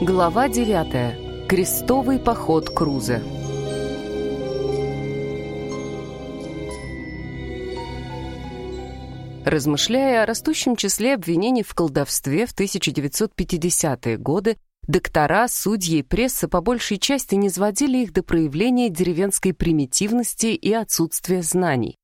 Глава 9. Крестовый поход Круза. Размышляя о растущем числе обвинений в колдовстве в 1950-е годы, доктора, судьи и пресса по большей части не сводили их до проявления деревенской примитивности и отсутствия знаний.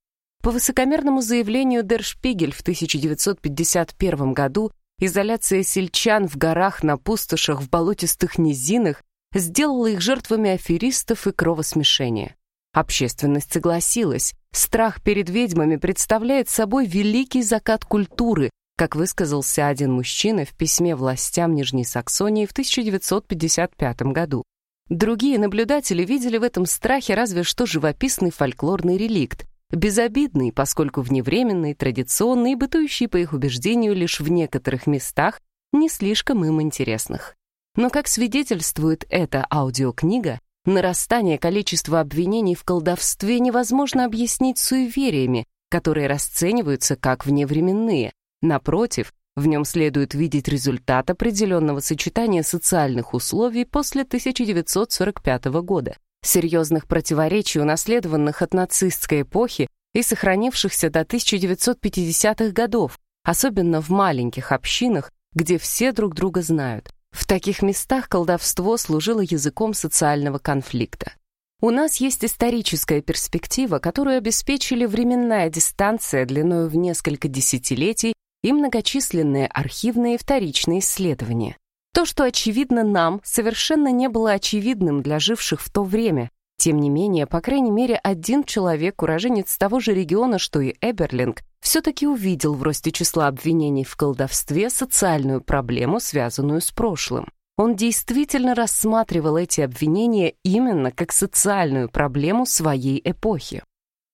По высокомерному заявлению Дер Шпигель в 1951 году Изоляция сельчан в горах, на пустошах, в болотистых низинах сделала их жертвами аферистов и кровосмешения. Общественность согласилась. Страх перед ведьмами представляет собой великий закат культуры, как высказался один мужчина в письме властям Нижней Саксонии в 1955 году. Другие наблюдатели видели в этом страхе разве что живописный фольклорный реликт, безобидный, поскольку вневременный, традиционный бытующий, по их убеждению, лишь в некоторых местах, не слишком им интересных. Но, как свидетельствует эта аудиокнига, нарастание количества обвинений в колдовстве невозможно объяснить суевериями, которые расцениваются как вневременные. Напротив, в нем следует видеть результат определенного сочетания социальных условий после 1945 года серьезных противоречий, унаследованных от нацистской эпохи и сохранившихся до 1950-х годов, особенно в маленьких общинах, где все друг друга знают. В таких местах колдовство служило языком социального конфликта. У нас есть историческая перспектива, которую обеспечили временная дистанция длиной в несколько десятилетий и многочисленные архивные вторичные исследования. То, что очевидно нам, совершенно не было очевидным для живших в то время. Тем не менее, по крайней мере, один человек, уроженец того же региона, что и Эберлинг, все-таки увидел в росте числа обвинений в колдовстве социальную проблему, связанную с прошлым. Он действительно рассматривал эти обвинения именно как социальную проблему своей эпохи.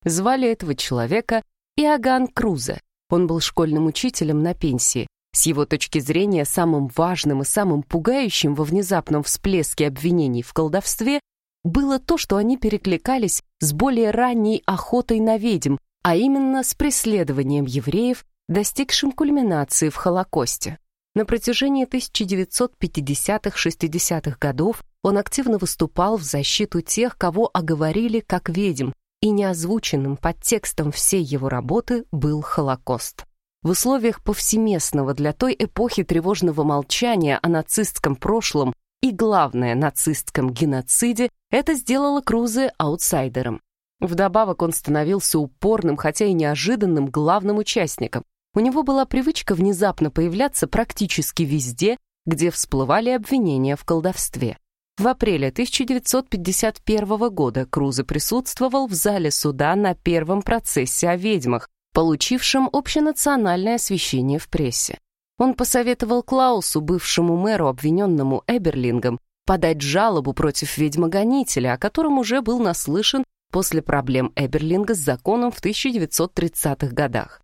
Звали этого человека Иоганн Крузе. Он был школьным учителем на пенсии. С его точки зрения, самым важным и самым пугающим во внезапном всплеске обвинений в колдовстве было то, что они перекликались с более ранней охотой на ведьм, а именно с преследованием евреев, достигшим кульминации в Холокосте. На протяжении 1950-60-х годов он активно выступал в защиту тех, кого оговорили как ведьм, и неозвученным подтекстом всей его работы был Холокост. В условиях повсеместного для той эпохи тревожного молчания о нацистском прошлом и, главное, нацистском геноциде, это сделало Крузе аутсайдером. Вдобавок он становился упорным, хотя и неожиданным главным участником. У него была привычка внезапно появляться практически везде, где всплывали обвинения в колдовстве. В апреле 1951 года Крузе присутствовал в зале суда на первом процессе о ведьмах, получившим общенациональное освещение в прессе. Он посоветовал Клаусу, бывшему мэру, обвиненному Эберлингом, подать жалобу против ведьмогонителя, о котором уже был наслышан после проблем Эберлинга с законом в 1930-х годах.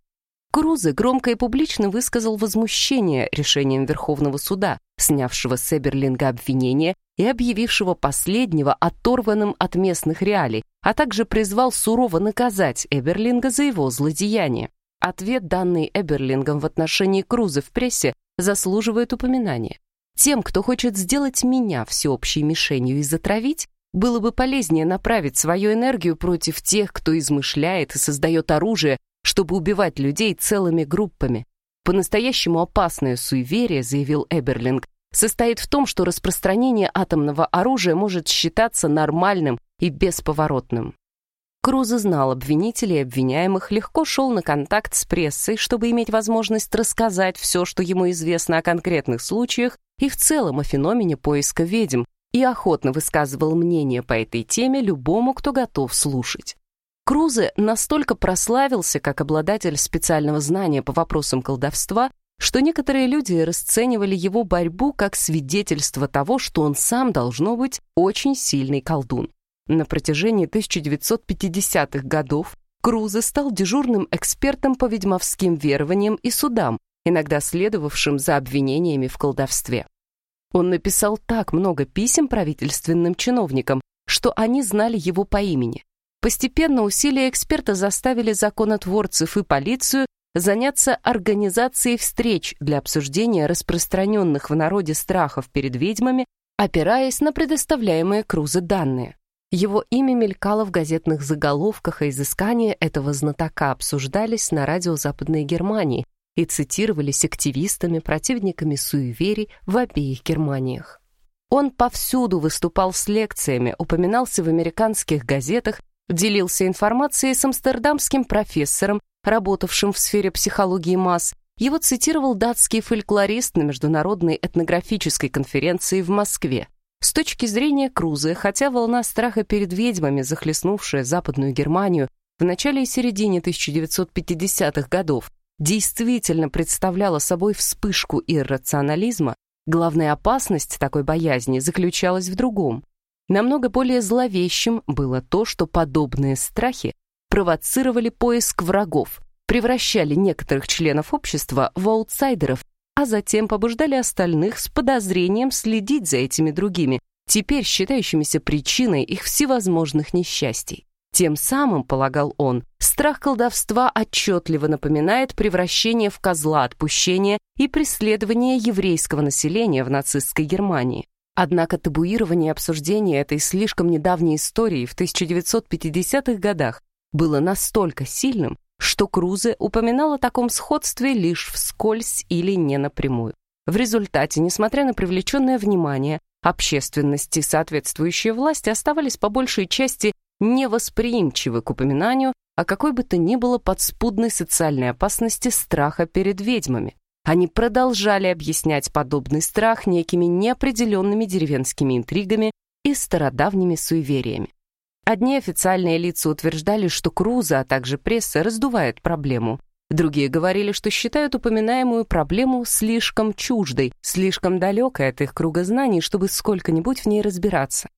Крузе громко и публично высказал возмущение решением Верховного суда, снявшего с Эберлинга обвинение и объявившего последнего оторванным от местных реалий, а также призвал сурово наказать Эберлинга за его злодеяние. Ответ, данный Эберлингом в отношении Круза в прессе, заслуживает упоминания. Тем, кто хочет сделать меня всеобщей мишенью и затравить, было бы полезнее направить свою энергию против тех, кто измышляет и создает оружие, чтобы убивать людей целыми группами. По-настоящему опасное суеверие, заявил Эберлинг, состоит в том, что распространение атомного оружия может считаться нормальным и бесповоротным. Круза знал обвинителей и обвиняемых, легко шел на контакт с прессой, чтобы иметь возможность рассказать все, что ему известно о конкретных случаях и в целом о феномене поиска ведьм, и охотно высказывал мнение по этой теме любому, кто готов слушать. Крузе настолько прославился как обладатель специального знания по вопросам колдовства, что некоторые люди расценивали его борьбу как свидетельство того, что он сам должно быть очень сильный колдун. На протяжении 1950-х годов Крузе стал дежурным экспертом по ведьмовским верованиям и судам, иногда следовавшим за обвинениями в колдовстве. Он написал так много писем правительственным чиновникам, что они знали его по имени. Постепенно усилия эксперта заставили законотворцев и полицию заняться организацией встреч для обсуждения распространенных в народе страхов перед ведьмами, опираясь на предоставляемые Крузы данные. Его имя мелькало в газетных заголовках, а изыскания этого знатока обсуждались на радио Западной Германии и цитировались активистами, противниками суеверий в обеих Германиях. Он повсюду выступал с лекциями, упоминался в американских газетах, делился информацией с амстердамским профессором, работавшим в сфере психологии масс. Его цитировал датский фольклорист на Международной этнографической конференции в Москве. С точки зрения Круза, хотя волна страха перед ведьмами, захлестнувшая Западную Германию в начале и середине 1950-х годов, действительно представляла собой вспышку иррационализма, главная опасность такой боязни заключалась в другом. Намного более зловещим было то, что подобные страхи провоцировали поиск врагов, превращали некоторых членов общества в аутсайдеров а затем побуждали остальных с подозрением следить за этими другими, теперь считающимися причиной их всевозможных несчастий. Тем самым, полагал он, страх колдовства отчетливо напоминает превращение в козла отпущения и преследование еврейского населения в нацистской Германии. Однако табуирование обсуждения этой слишком недавней истории в 1950-х годах было настолько сильным, что Крузе упоминал о таком сходстве лишь вскользь или не напрямую. В результате, несмотря на привлеченное внимание, общественности соответствующие власти оставались по большей части невосприимчивы к упоминанию о какой бы то ни было подспудной социальной опасности страха перед ведьмами. Они продолжали объяснять подобный страх некими неопределенными деревенскими интригами и стародавними суевериями. Одни официальные лица утверждали, что Круза, а также пресса раздувает проблему. Другие говорили, что считают упоминаемую проблему слишком чуждой, слишком далекой от их круга знаний, чтобы сколько-нибудь в ней разбираться.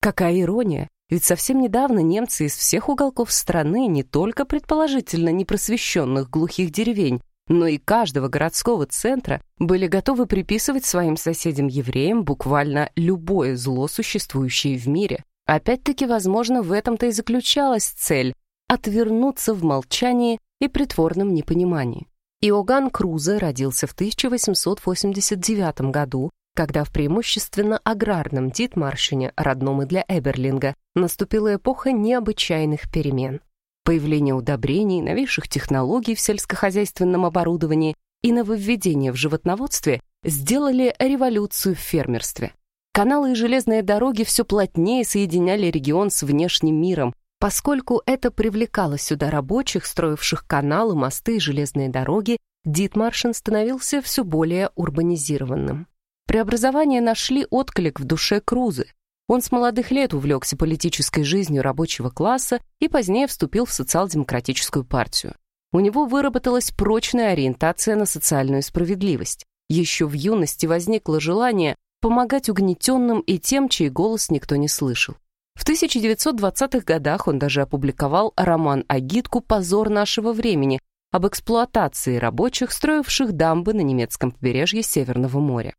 Какая ирония! Ведь совсем недавно немцы из всех уголков страны, не только предположительно непросвещенных глухих деревень, но и каждого городского центра были готовы приписывать своим соседям-евреям буквально любое зло, существующее в мире. Опять-таки, возможно, в этом-то и заключалась цель — отвернуться в молчании и притворном непонимании. Иоганн Крузе родился в 1889 году, когда в преимущественно аграрном Дитмаршине, родном и для Эберлинга, наступила эпоха необычайных перемен. Появление удобрений, новейших технологий в сельскохозяйственном оборудовании и нововведения в животноводстве сделали революцию в фермерстве. Каналы и железные дороги все плотнее соединяли регион с внешним миром, поскольку это привлекало сюда рабочих, строивших каналы, мосты и железные дороги, Дитмаршин становился все более урбанизированным. Преобразования нашли отклик в душе Крузы. Он с молодых лет увлекся политической жизнью рабочего класса и позднее вступил в социал-демократическую партию. У него выработалась прочная ориентация на социальную справедливость. Еще в юности возникло желание помогать угнетенным и тем, чей голос никто не слышал. В 1920-х годах он даже опубликовал роман «Агитку. Позор нашего времени» об эксплуатации рабочих, строивших дамбы на немецком побережье Северного моря.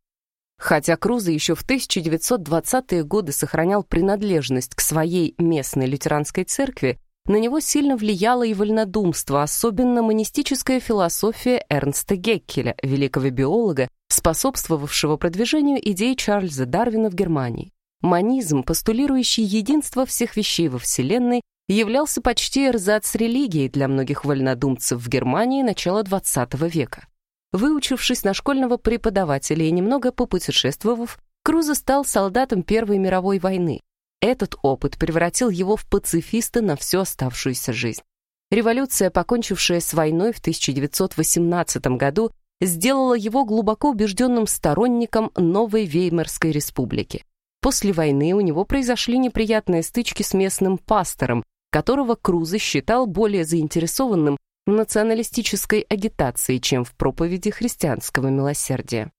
Хотя Круза еще в 1920-е годы сохранял принадлежность к своей местной лютеранской церкви, на него сильно влияло и вольнодумство, особенно монистическая философия Эрнста Геккеля, великого биолога, способствовавшего продвижению идей Чарльза Дарвина в Германии. Манизм, постулирующий единство всех вещей во Вселенной, являлся почти эрзац религией для многих вольнодумцев в Германии начала XX века. Выучившись на школьного преподавателя и немного попутешествовав, Крузо стал солдатом Первой мировой войны. Этот опыт превратил его в пацифиста на всю оставшуюся жизнь. Революция, покончившая с войной в 1918 году, сделала его глубоко убежденным сторонником новой Веймарской республики. После войны у него произошли неприятные стычки с местным пастором, которого Круза считал более заинтересованным в националистической агитации, чем в проповеди христианского милосердия.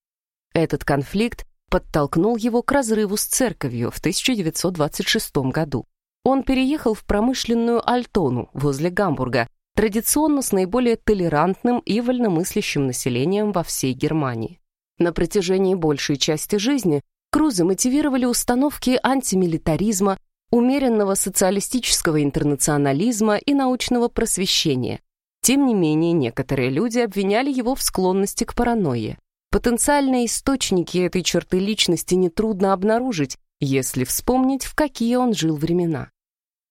Этот конфликт подтолкнул его к разрыву с церковью в 1926 году. Он переехал в промышленную Альтону возле Гамбурга, традиционно с наиболее толерантным и вольномыслящим населением во всей Германии. На протяжении большей части жизни Крузе мотивировали установки антимилитаризма, умеренного социалистического интернационализма и научного просвещения. Тем не менее, некоторые люди обвиняли его в склонности к паранойе. Потенциальные источники этой черты личности нетрудно обнаружить, если вспомнить, в какие он жил времена.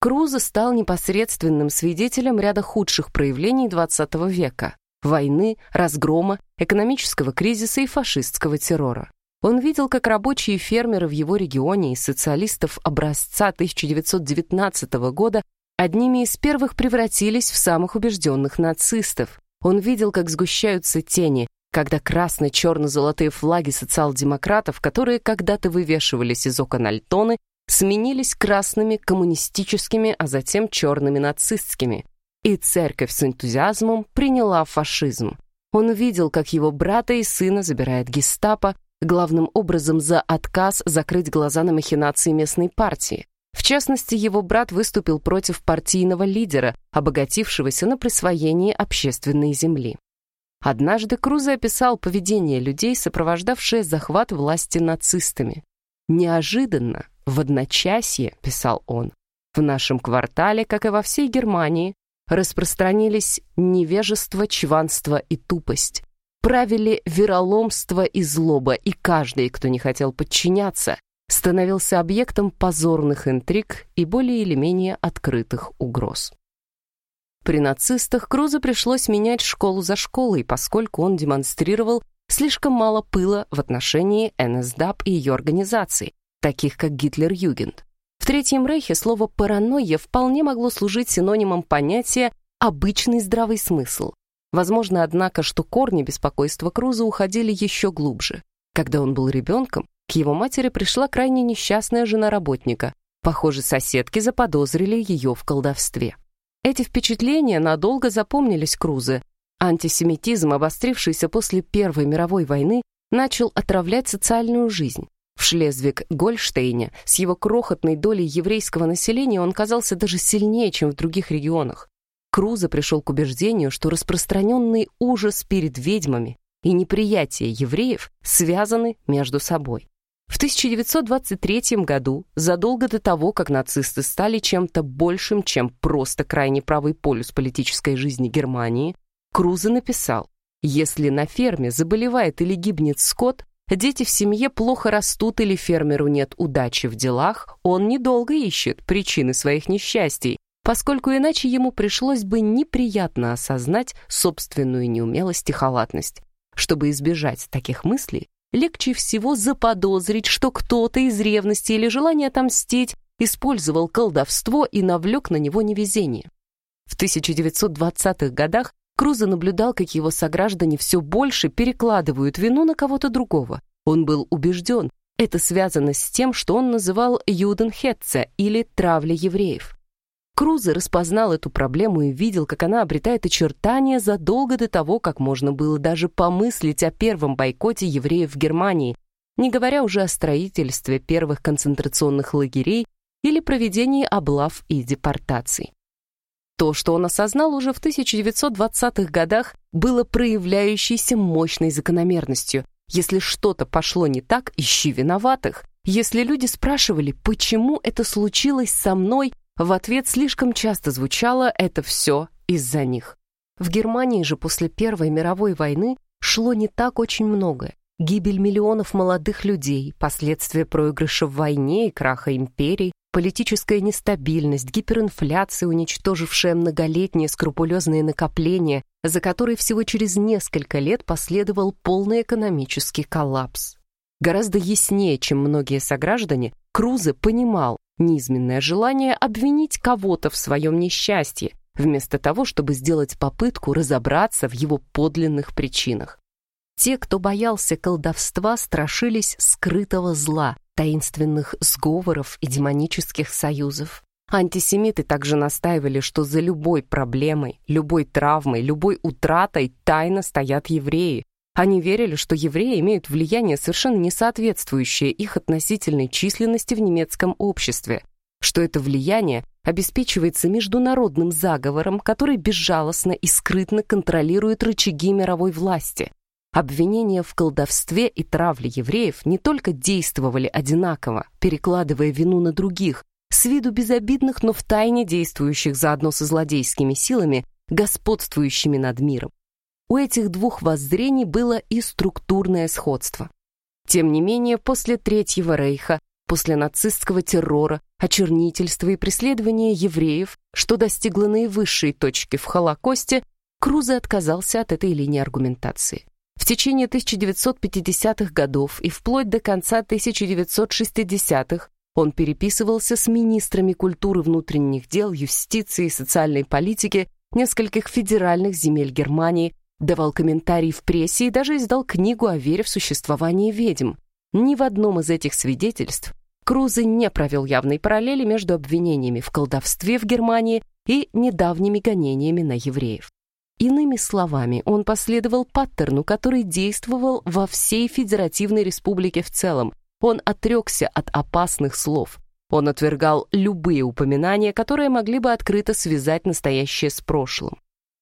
Крузо стал непосредственным свидетелем ряда худших проявлений XX века – войны, разгрома, экономического кризиса и фашистского террора. Он видел, как рабочие фермеры в его регионе и социалистов образца 1919 года одними из первых превратились в самых убежденных нацистов. Он видел, как сгущаются тени, когда красно-черно-золотые флаги социал-демократов, которые когда-то вывешивались из окон Альтоны, сменились красными коммунистическими, а затем черными нацистскими. И церковь с энтузиазмом приняла фашизм. Он видел, как его брата и сына забирает гестапо, главным образом за отказ закрыть глаза на махинации местной партии. В частности, его брат выступил против партийного лидера, обогатившегося на присвоении общественной земли. Однажды Крузе описал поведение людей, сопровождавшее захват власти нацистами. «Неожиданно, в одночасье», — писал он, «в нашем квартале, как и во всей Германии, распространились невежество, чванство и тупость. Правили вероломство и злоба, и каждый, кто не хотел подчиняться, становился объектом позорных интриг и более или менее открытых угроз. При нацистах Крузу пришлось менять школу за школой, поскольку он демонстрировал слишком мало пыла в отношении НСДАП и ее организаций, таких как Гитлер-Югент. В Третьем Рейхе слово «паранойя» вполне могло служить синонимом понятия «обычный здравый смысл». Возможно, однако, что корни беспокойства Круза уходили еще глубже. Когда он был ребенком, к его матери пришла крайне несчастная жена работника. Похоже, соседки заподозрили ее в колдовстве. Эти впечатления надолго запомнились Крузе. Антисемитизм, обострившийся после Первой мировой войны, начал отравлять социальную жизнь. В Шлезвиг-Гольштейне с его крохотной долей еврейского населения он казался даже сильнее, чем в других регионах. Крузе пришел к убеждению, что распространенный ужас перед ведьмами и неприятие евреев связаны между собой. В 1923 году, задолго до того, как нацисты стали чем-то большим, чем просто крайне правый полюс политической жизни Германии, Крузе написал, «Если на ферме заболевает или гибнет скот, дети в семье плохо растут или фермеру нет удачи в делах, он недолго ищет причины своих несчастий, поскольку иначе ему пришлось бы неприятно осознать собственную неумелость и халатность. Чтобы избежать таких мыслей, легче всего заподозрить, что кто-то из ревности или желания отомстить использовал колдовство и навлек на него невезение. В 1920-х годах Крузо наблюдал, как его сограждане все больше перекладывают вину на кого-то другого. Он был убежден, это связано с тем, что он называл «юденхетце» или «травля евреев». Крузе распознал эту проблему и видел, как она обретает очертания задолго до того, как можно было даже помыслить о первом бойкоте евреев в Германии, не говоря уже о строительстве первых концентрационных лагерей или проведении облав и депортаций. То, что он осознал уже в 1920-х годах, было проявляющейся мощной закономерностью. Если что-то пошло не так, ищи виноватых. Если люди спрашивали, почему это случилось со мной, в ответ слишком часто звучало «это все из-за них». В Германии же после Первой мировой войны шло не так очень многое. Гибель миллионов молодых людей, последствия проигрыша в войне и краха империй, политическая нестабильность, гиперинфляция, уничтожившая многолетние скрупулезные накопления, за которые всего через несколько лет последовал полный экономический коллапс. Гораздо яснее, чем многие сограждане, Крузе понимал, низменное желание обвинить кого-то в своем несчастье, вместо того, чтобы сделать попытку разобраться в его подлинных причинах. Те, кто боялся колдовства, страшились скрытого зла, таинственных сговоров и демонических союзов. Антисемиты также настаивали, что за любой проблемой, любой травмой, любой утратой тайно стоят евреи, они верили, что евреи имеют влияние, совершенно не соответствующее их относительной численности в немецком обществе, что это влияние обеспечивается международным заговором, который безжалостно и скрытно контролирует рычаги мировой власти. Обвинения в колдовстве и травле евреев не только действовали одинаково, перекладывая вину на других, с виду безобидных, но втайне действующих заодно со злодейскими силами, господствующими над миром. У этих двух воззрений было и структурное сходство. Тем не менее, после Третьего Рейха, после нацистского террора, очернительства и преследования евреев, что достигло наивысшей точки в Холокосте, Крузе отказался от этой линии аргументации. В течение 1950-х годов и вплоть до конца 1960-х он переписывался с министрами культуры внутренних дел, юстиции и социальной политики нескольких федеральных земель Германии, давал комментарии в прессе и даже издал книгу о вере в существование ведьм. Ни в одном из этих свидетельств Крузе не провел явной параллели между обвинениями в колдовстве в Германии и недавними гонениями на евреев. Иными словами, он последовал паттерну, который действовал во всей Федеративной Республике в целом. Он отрекся от опасных слов. Он отвергал любые упоминания, которые могли бы открыто связать настоящее с прошлым.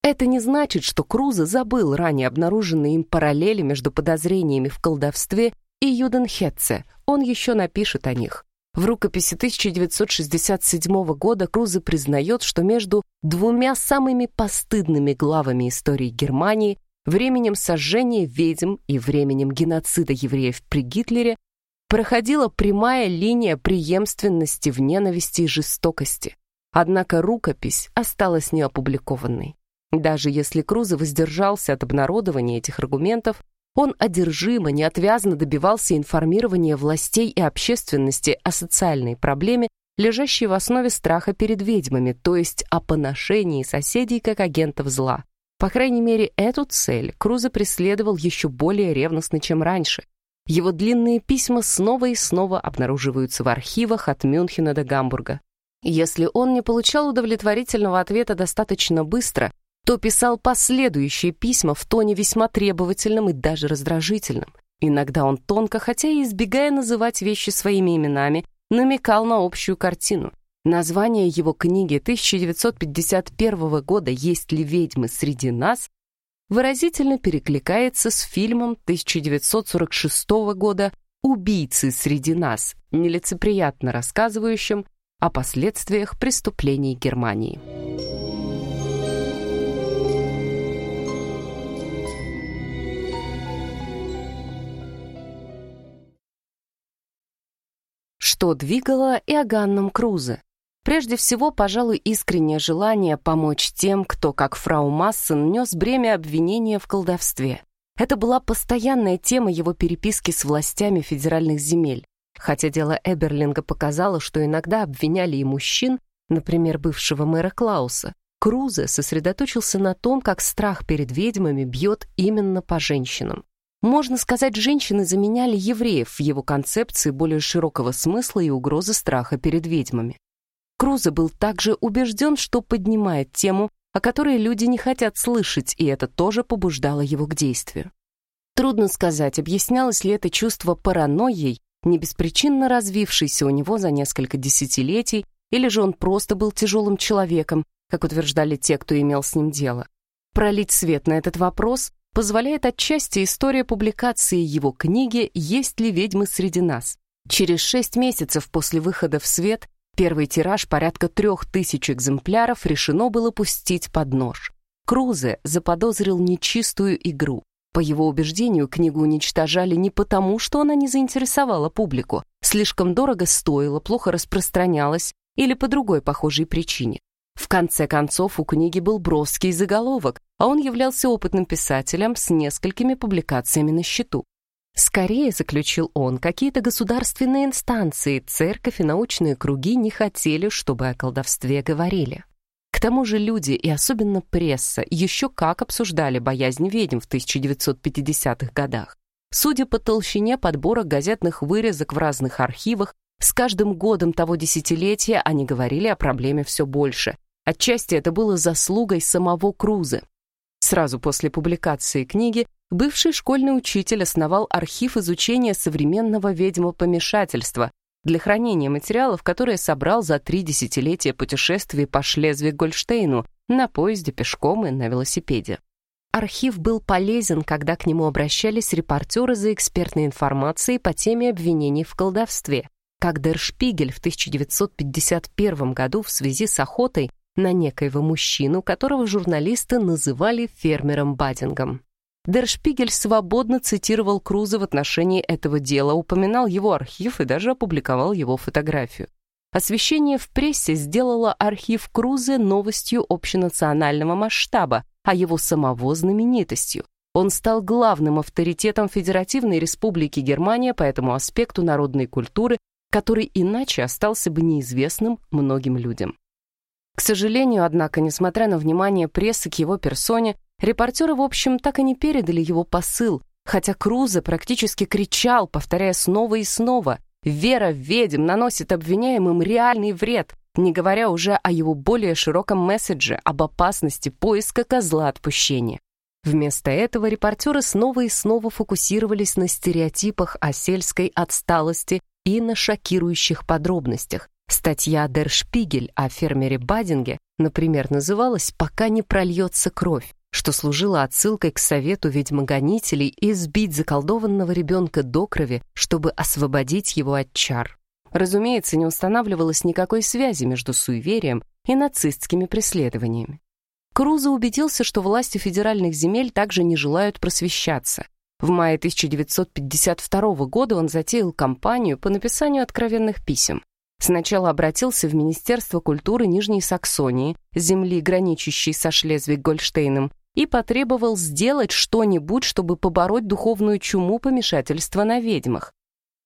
Это не значит, что Круза забыл ранее обнаруженные им параллели между подозрениями в колдовстве и Юденхетце. Он еще напишет о них. В рукописи 1967 года Крузе признает, что между двумя самыми постыдными главами истории Германии, временем сожжения ведьм и временем геноцида евреев при Гитлере, проходила прямая линия преемственности в ненависти и жестокости. Однако рукопись осталась неопубликованной. Даже если Крузе воздержался от обнародования этих аргументов, он одержимо, неотвязно добивался информирования властей и общественности о социальной проблеме, лежащей в основе страха перед ведьмами, то есть о поношении соседей как агентов зла. По крайней мере, эту цель Круза преследовал еще более ревностно, чем раньше. Его длинные письма снова и снова обнаруживаются в архивах от Мюнхена до Гамбурга. Если он не получал удовлетворительного ответа достаточно быстро, то писал последующие письма в тоне весьма требовательном и даже раздражительном. Иногда он тонко, хотя и избегая называть вещи своими именами, намекал на общую картину. Название его книги 1951 года «Есть ли ведьмы среди нас?» выразительно перекликается с фильмом 1946 года «Убийцы среди нас», нелицеприятно рассказывающим о последствиях преступлений Германии. Что двигало Иоганном Крузе. Прежде всего, пожалуй, искреннее желание помочь тем, кто, как фрау Массен, нес бремя обвинения в колдовстве. Это была постоянная тема его переписки с властями федеральных земель. Хотя дело Эберлинга показало, что иногда обвиняли и мужчин, например, бывшего мэра Клауса, Крузе сосредоточился на том, как страх перед ведьмами бьет именно по женщинам. Можно сказать, женщины заменяли евреев в его концепции более широкого смысла и угрозы страха перед ведьмами. Крузе был также убежден, что поднимает тему, о которой люди не хотят слышать, и это тоже побуждало его к действию. Трудно сказать, объяснялось ли это чувство паранойей, не беспричинно развившейся у него за несколько десятилетий, или же он просто был тяжелым человеком, как утверждали те, кто имел с ним дело. Пролить свет на этот вопрос позволяет отчасти история публикации его книги «Есть ли ведьмы среди нас?». Через шесть месяцев после выхода в свет первый тираж порядка трех тысяч экземпляров решено было пустить под нож. Крузе заподозрил нечистую игру. По его убеждению, книгу уничтожали не потому, что она не заинтересовала публику, слишком дорого стоила, плохо распространялась или по другой похожей причине. В конце концов, у книги был броский заголовок, а он являлся опытным писателем с несколькими публикациями на счету. Скорее, заключил он, какие-то государственные инстанции, церковь и научные круги не хотели, чтобы о колдовстве говорили. К тому же люди, и особенно пресса, еще как обсуждали боязнь ведьм в 1950-х годах. Судя по толщине подбора газетных вырезок в разных архивах, с каждым годом того десятилетия они говорили о проблеме все больше, Отчасти это было заслугой самого Круза. Сразу после публикации книги бывший школьный учитель основал архив изучения современного ведьмопомешательства для хранения материалов, которые собрал за три десятилетия путешествий по Шлезвиг-Гольштейну на поезде, пешком и на велосипеде. Архив был полезен, когда к нему обращались репортеры за экспертной информацией по теме обвинений в колдовстве. Как Дер Шпигель в 1951 году в связи с охотой на некоего мужчину, которого журналисты называли фермером Бадингом. Дершпигель свободно цитировал Круза в отношении этого дела, упоминал его архив и даже опубликовал его фотографию. Освещение в прессе сделало архив Крузе новостью общенационального масштаба, а его самого знаменитостью. Он стал главным авторитетом Федеративной Республики Германия по этому аспекту народной культуры, который иначе остался бы неизвестным многим людям. К сожалению, однако, несмотря на внимание прессы к его персоне, репортеры, в общем, так и не передали его посыл, хотя Крузе практически кричал, повторяя снова и снова «Вера в ведьм наносит обвиняемым реальный вред», не говоря уже о его более широком месседже об опасности поиска козла отпущения. Вместо этого репортеры снова и снова фокусировались на стереотипах о сельской отсталости и на шокирующих подробностях. Статья «Дер Шпигель» о фермере Бадинге, например, называлась «Пока не прольется кровь», что служило отсылкой к совету ведьмогонителей избить заколдованного ребенка до крови, чтобы освободить его от чар. Разумеется, не устанавливалось никакой связи между суеверием и нацистскими преследованиями. Крузо убедился, что власти федеральных земель также не желают просвещаться. В мае 1952 года он затеял кампанию по написанию откровенных писем. Сначала обратился в Министерство культуры Нижней Саксонии, земли, граничащей со Шлезвиг-Гольштейном, и потребовал сделать что-нибудь, чтобы побороть духовную чуму помешательства на ведьмах.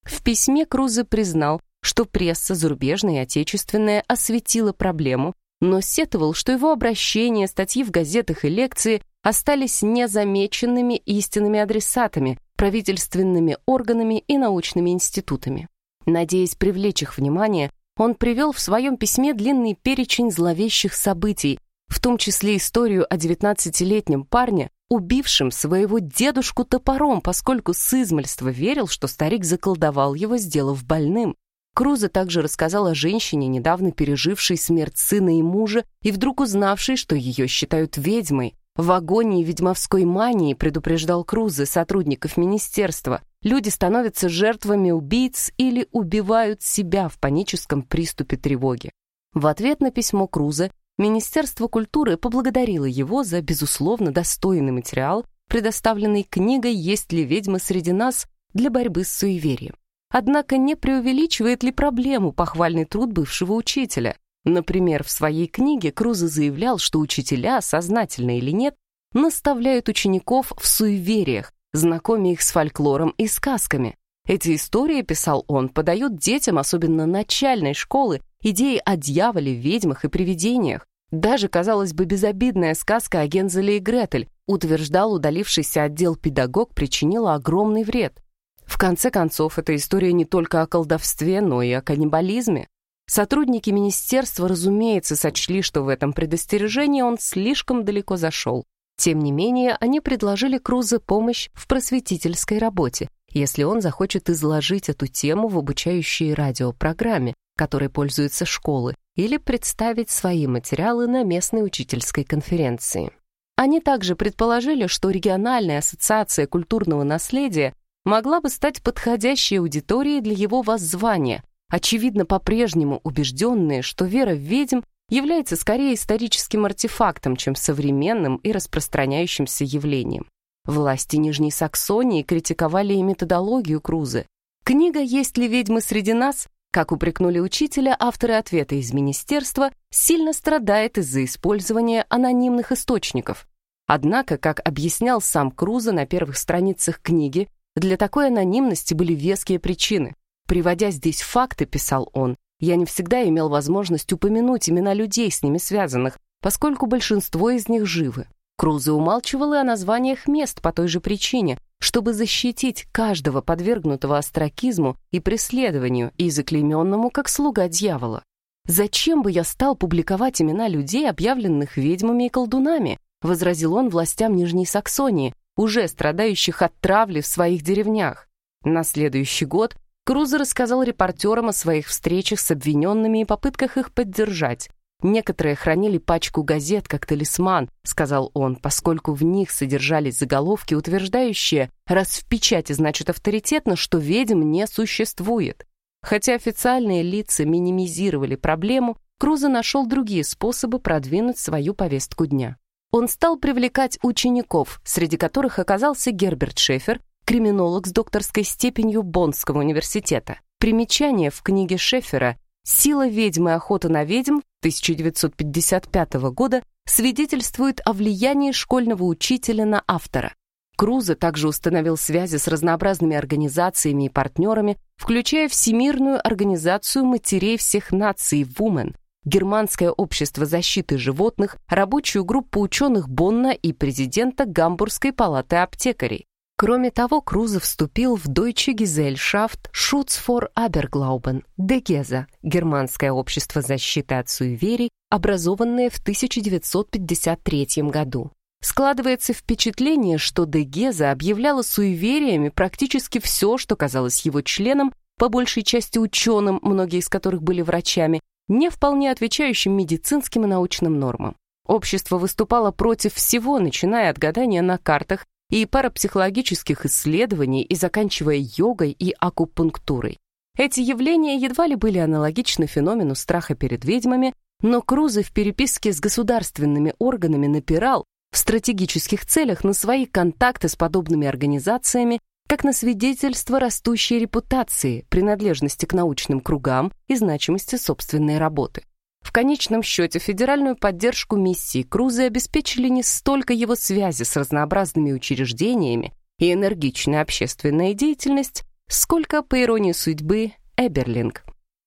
В письме Крузе признал, что пресса, зарубежная и отечественная, осветила проблему, но сетовал, что его обращения, статьи в газетах и лекции остались незамеченными истинными адресатами, правительственными органами и научными институтами. Надеясь привлечь их внимание, он привел в своем письме длинный перечень зловещих событий, в том числе историю о 19-летнем парне, убившем своего дедушку топором, поскольку с измальства верил, что старик заколдовал его, сделав больным. Круза также рассказал о женщине, недавно пережившей смерть сына и мужа, и вдруг узнавшей, что ее считают ведьмой. В агонии ведьмовской мании, предупреждал Круза сотрудников министерства, люди становятся жертвами убийц или убивают себя в паническом приступе тревоги. В ответ на письмо Круза Министерство культуры поблагодарило его за, безусловно, достойный материал, предоставленный книгой «Есть ли ведьмы среди нас» для борьбы с суеверием. Однако не преувеличивает ли проблему похвальный труд бывшего учителя? Например, в своей книге Крузо заявлял, что учителя, сознательно или нет, наставляют учеников в суевериях, знакомя их с фольклором и сказками. Эти истории, писал он, подают детям, особенно начальной школы, идеи о дьяволе, ведьмах и привидениях. Даже, казалось бы, безобидная сказка о Гензеле и Гретель, утверждал удалившийся отдел педагог, причинила огромный вред. В конце концов, эта история не только о колдовстве, но и о каннибализме. Сотрудники министерства, разумеется, сочли, что в этом предостережении он слишком далеко зашел. Тем не менее, они предложили Крузе помощь в просветительской работе, если он захочет изложить эту тему в обучающей радиопрограмме, которой пользуются школы, или представить свои материалы на местной учительской конференции. Они также предположили, что региональная ассоциация культурного наследия могла бы стать подходящей аудиторией для его воззвания, очевидно, по-прежнему убежденные, что вера в ведьм является скорее историческим артефактом, чем современным и распространяющимся явлением. Власти Нижней Саксонии критиковали и методологию Крузы. Книга «Есть ли ведьмы среди нас?» Как упрекнули учителя, авторы ответа из министерства сильно страдает из-за использования анонимных источников. Однако, как объяснял сам Круза на первых страницах книги, для такой анонимности были веские причины. Приводя здесь факты, писал он, я не всегда имел возможность упомянуть имена людей, с ними связанных, поскольку большинство из них живы. Крузе умалчивал и о названиях мест по той же причине, чтобы защитить каждого подвергнутого остракизму и преследованию и заклейменному как слуга дьявола. «Зачем бы я стал публиковать имена людей, объявленных ведьмами и колдунами?» возразил он властям Нижней Саксонии, уже страдающих от травли в своих деревнях. На следующий год Крузо рассказал репортерам о своих встречах с обвиненными и попытках их поддержать. «Некоторые хранили пачку газет как талисман», — сказал он, поскольку в них содержались заголовки, утверждающие, раз в печати значит авторитетно, что ведьм не существует. Хотя официальные лица минимизировали проблему, Круза нашел другие способы продвинуть свою повестку дня. Он стал привлекать учеников, среди которых оказался Герберт Шефер, криминолог с докторской степенью Боннского университета. Примечание в книге Шефера «Сила ведьмы и охота на ведьм» 1955 года свидетельствует о влиянии школьного учителя на автора. Круза также установил связи с разнообразными организациями и партнерами, включая Всемирную организацию матерей всех наций «Вумен», Германское общество защиты животных, рабочую группу ученых Бонна и президента Гамбургской палаты аптекарей. Кроме того, Круза вступил в Deutsche Gesellschaft Schutz vor Aberglauben, Дегеза, Германское общество защиты от суеверий, образованное в 1953 году. Складывается впечатление, что Дегеза объявляла суевериями практически все, что казалось его членам, по большей части ученым, многие из которых были врачами, не вполне отвечающим медицинским и научным нормам. Общество выступало против всего, начиная от гадания на картах и парапсихологических исследований и заканчивая йогой и акупунктурой. Эти явления едва ли были аналогичны феномену страха перед ведьмами, но Крузы в переписке с государственными органами напирал, в стратегических целях на свои контакты с подобными организациями как на свидетельство растущей репутации, принадлежности к научным кругам и значимости собственной работы. В конечном счете федеральную поддержку миссии Крузы обеспечили не столько его связи с разнообразными учреждениями и энергичная общественная деятельность, сколько, по иронии судьбы, Эберлинг.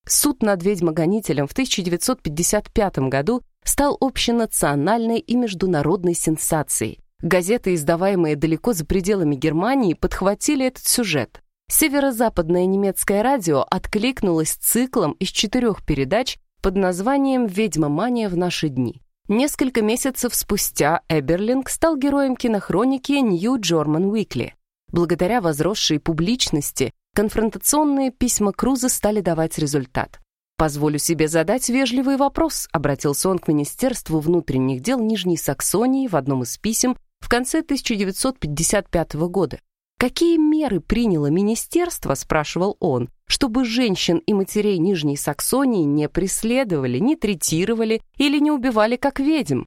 Суд над ведьмогонителем в 1955 году стал общенациональной и международной сенсацией. Газеты, издаваемые далеко за пределами Германии, подхватили этот сюжет. Северо-западное немецкое радио откликнулось циклом из четырех передач под названием «Ведьмомания в наши дни». Несколько месяцев спустя Эберлинг стал героем кинохроники New German Weekly. Благодаря возросшей публичности конфронтационные письма Круза стали давать результат. «Позволю себе задать вежливый вопрос», — обратился он к Министерству внутренних дел Нижней Саксонии в одном из писем в конце 1955 года. «Какие меры приняло министерство?» — спрашивал он, чтобы женщин и матерей Нижней Саксонии не преследовали, не третировали или не убивали как ведьм.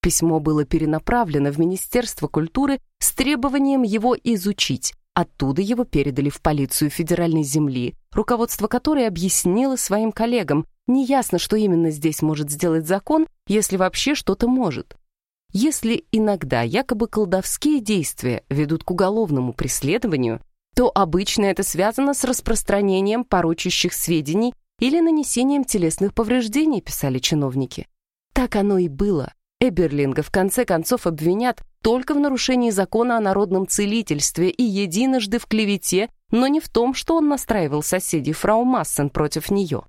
Письмо было перенаправлено в Министерство культуры с требованием его изучить, Оттуда его передали в полицию федеральной земли, руководство которой объяснило своим коллегам, неясно, что именно здесь может сделать закон, если вообще что-то может. Если иногда якобы колдовские действия ведут к уголовному преследованию, то обычно это связано с распространением порочащих сведений или нанесением телесных повреждений, писали чиновники. Так оно и было. Эберлинга в конце концов обвинят только в нарушении закона о народном целительстве и единожды в клевете, но не в том, что он настраивал соседей фрау Массен против нее.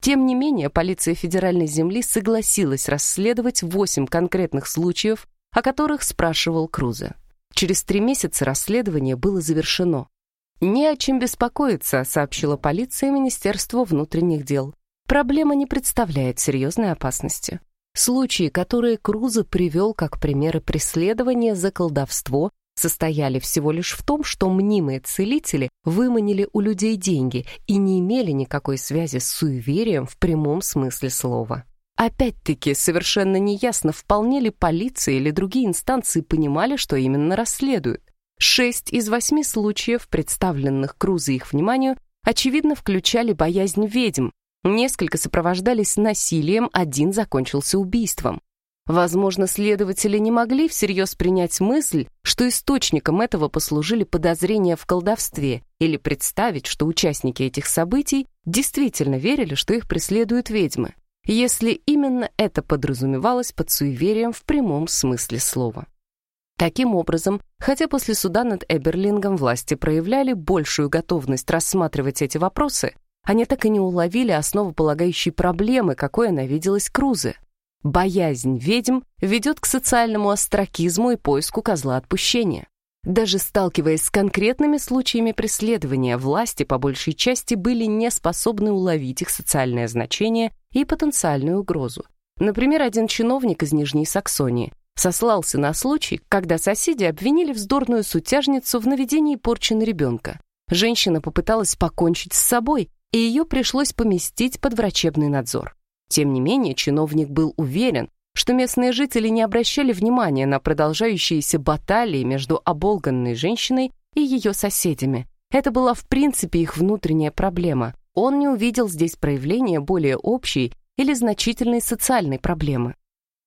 Тем не менее, полиция федеральной земли согласилась расследовать восемь конкретных случаев, о которых спрашивал Крузе. Через три месяца расследование было завершено. «Не о чем беспокоиться», — сообщила полиция Министерству внутренних дел. «Проблема не представляет серьезной опасности. Случаи, которые Круза привел как примеры преследования за колдовство, состояли всего лишь в том, что мнимые целители выманили у людей деньги и не имели никакой связи с суеверием в прямом смысле слова. Опять-таки, совершенно неясно, вполне ли полиция или другие инстанции понимали, что именно расследуют. Шесть из восьми случаев, представленных Круза их вниманию, очевидно включали боязнь ведьм, Несколько сопровождались насилием, один закончился убийством. Возможно, следователи не могли всерьез принять мысль, что источником этого послужили подозрения в колдовстве, или представить, что участники этих событий действительно верили, что их преследуют ведьмы, если именно это подразумевалось под суеверием в прямом смысле слова. Таким образом, хотя после суда над Эберлингом власти проявляли большую готовность рассматривать эти вопросы, они так и не уловили основополагающей проблемы, какой она виделась Крузе. Боязнь ведьм ведет к социальному остракизму и поиску козла отпущения. Даже сталкиваясь с конкретными случаями преследования, власти по большей части были не способны уловить их социальное значение и потенциальную угрозу. Например, один чиновник из Нижней Саксонии сослался на случай, когда соседи обвинили вздорную сутяжницу в наведении порчи на ребенка. Женщина попыталась покончить с собой, и ее пришлось поместить под врачебный надзор. Тем не менее, чиновник был уверен, что местные жители не обращали внимания на продолжающиеся баталии между оболганной женщиной и ее соседями. Это была в принципе их внутренняя проблема. Он не увидел здесь проявления более общей или значительной социальной проблемы.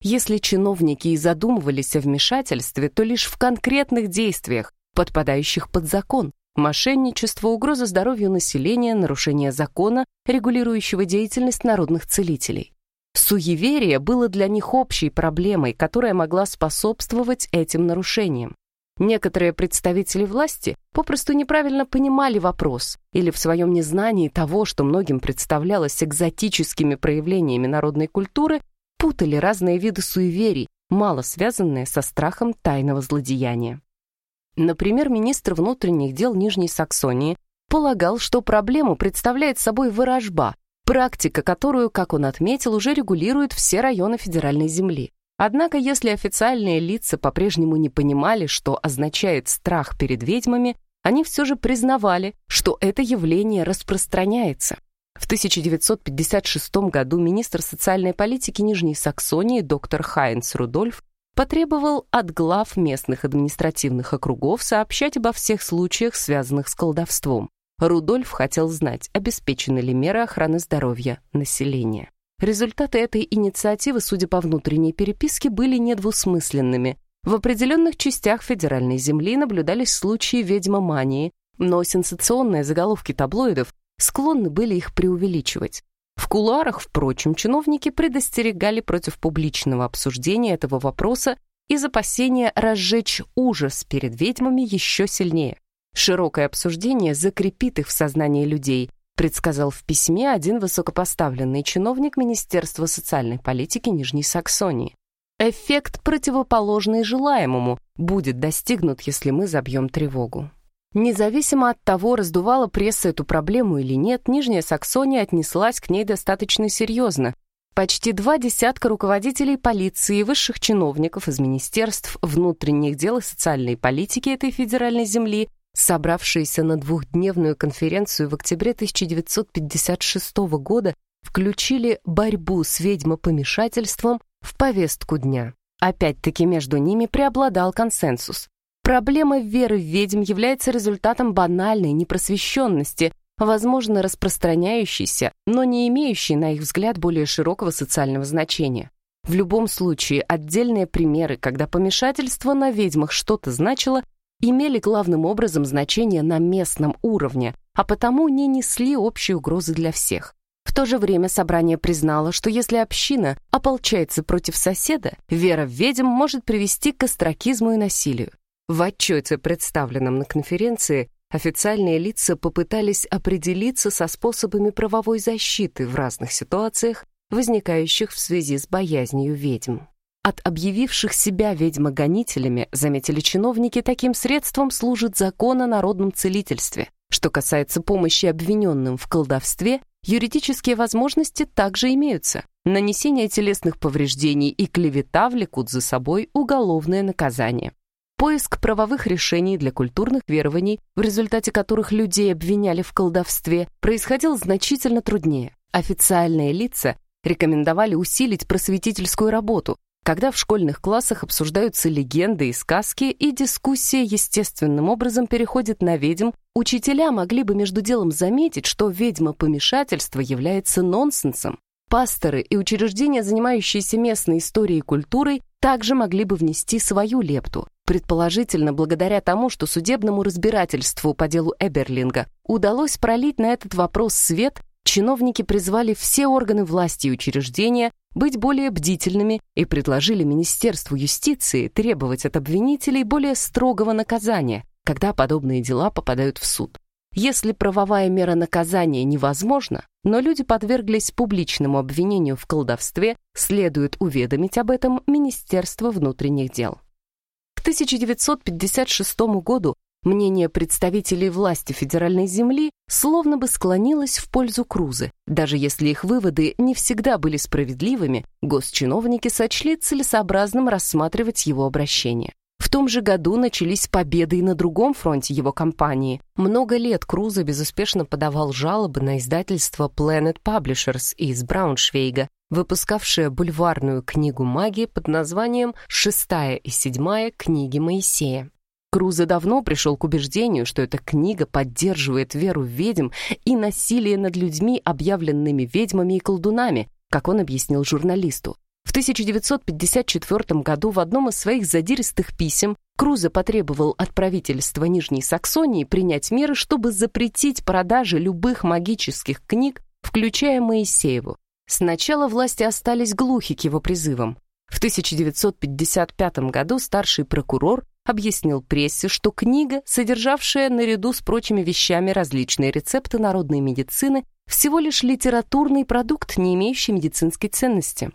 Если чиновники и задумывались о вмешательстве, то лишь в конкретных действиях, подпадающих под закон. Мошенничество, угроза здоровью населения, нарушение закона, регулирующего деятельность народных целителей. Суеверие было для них общей проблемой, которая могла способствовать этим нарушениям. Некоторые представители власти попросту неправильно понимали вопрос или в своем незнании того, что многим представлялось экзотическими проявлениями народной культуры, путали разные виды суеверий, мало связанные со страхом тайного злодеяния. Например, министр внутренних дел Нижней Саксонии полагал, что проблему представляет собой ворожба, практика, которую, как он отметил, уже регулирует все районы федеральной земли. Однако, если официальные лица по-прежнему не понимали, что означает страх перед ведьмами, они все же признавали, что это явление распространяется. В 1956 году министр социальной политики Нижней Саксонии доктор Хайнц Рудольф потребовал от глав местных административных округов сообщать обо всех случаях, связанных с колдовством. Рудольф хотел знать, обеспечены ли меры охраны здоровья населения. Результаты этой инициативы, судя по внутренней переписке, были недвусмысленными. В определенных частях федеральной земли наблюдались случаи ведьмомании, но сенсационные заголовки таблоидов склонны были их преувеличивать. В кулуарах, впрочем, чиновники предостерегали против публичного обсуждения этого вопроса из опасения разжечь ужас перед ведьмами еще сильнее. Широкое обсуждение закрепит их в сознании людей, предсказал в письме один высокопоставленный чиновник Министерства социальной политики Нижней Саксонии. Эффект, противоположный желаемому, будет достигнут, если мы забьем тревогу. Независимо от того, раздувала пресса эту проблему или нет, Нижняя Саксония отнеслась к ней достаточно серьезно. Почти два десятка руководителей полиции и высших чиновников из Министерств внутренних дел и социальной политики этой федеральной земли, собравшиеся на двухдневную конференцию в октябре 1956 года, включили борьбу с ведьмопомешательством в повестку дня. Опять-таки между ними преобладал консенсус. Проблема веры в ведьм является результатом банальной непросвещенности, возможно, распространяющейся, но не имеющей, на их взгляд, более широкого социального значения. В любом случае, отдельные примеры, когда помешательство на ведьмах что-то значило, имели главным образом значение на местном уровне, а потому не несли общей угрозы для всех. В то же время собрание признало, что если община ополчается против соседа, вера в ведьм может привести к остракизму и насилию. В отчете, представленном на конференции, официальные лица попытались определиться со способами правовой защиты в разных ситуациях, возникающих в связи с боязнью ведьм. От объявивших себя ведьмогонителями, заметили чиновники, таким средством служит закон о народном целительстве. Что касается помощи обвиненным в колдовстве, юридические возможности также имеются. Нанесение телесных повреждений и клевета влекут за собой уголовное наказание поиск правовых решений для культурных верований, в результате которых людей обвиняли в колдовстве, происходил значительно труднее. Официальные лица рекомендовали усилить просветительскую работу, когда в школьных классах обсуждаются легенды и сказки, и дискуссия естественным образом переходит на ведьм, учителя могли бы между делом заметить, что ведьма-помешательство является нонсенсом. Пасторы и учреждения, занимающиеся местной историей и культурой, также могли бы внести свою лепту. Предположительно, благодаря тому, что судебному разбирательству по делу Эберлинга удалось пролить на этот вопрос свет, чиновники призвали все органы власти и учреждения быть более бдительными и предложили Министерству юстиции требовать от обвинителей более строгого наказания, когда подобные дела попадают в суд. Если правовая мера наказания невозможна, но люди подверглись публичному обвинению в колдовстве, следует уведомить об этом Министерство внутренних дел. 1956 году мнение представителей власти федеральной земли словно бы склонилось в пользу Крузы. Даже если их выводы не всегда были справедливыми, госчиновники сочли целесообразным рассматривать его обращение. В том же году начались победы и на другом фронте его кампании. Много лет Круза безуспешно подавал жалобы на издательство Planet Publishers из Брауншвейга, выпускавшая бульварную книгу магии под названием «Шестая и седьмая книги Моисея». Крузе давно пришел к убеждению, что эта книга поддерживает веру в ведьм и насилие над людьми, объявленными ведьмами и колдунами, как он объяснил журналисту. В 1954 году в одном из своих задиристых писем Крузе потребовал от правительства Нижней Саксонии принять меры, чтобы запретить продажи любых магических книг, включая Моисееву. Сначала власти остались глухи к его призывам. В 1955 году старший прокурор объяснил прессе, что книга, содержавшая наряду с прочими вещами различные рецепты народной медицины, всего лишь литературный продукт, не имеющий медицинской ценности.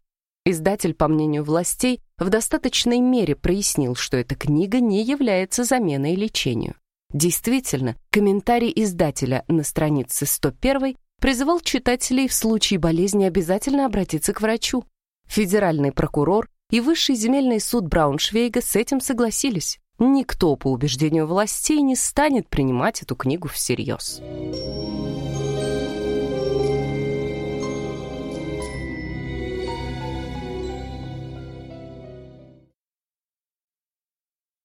Издатель, по мнению властей, в достаточной мере прояснил, что эта книга не является заменой лечению. Действительно, комментарий издателя на странице 101 призывал читателей в случае болезни обязательно обратиться к врачу. Федеральный прокурор и Высший земельный суд Брауншвейга с этим согласились. Никто, по убеждению властей, не станет принимать эту книгу всерьез.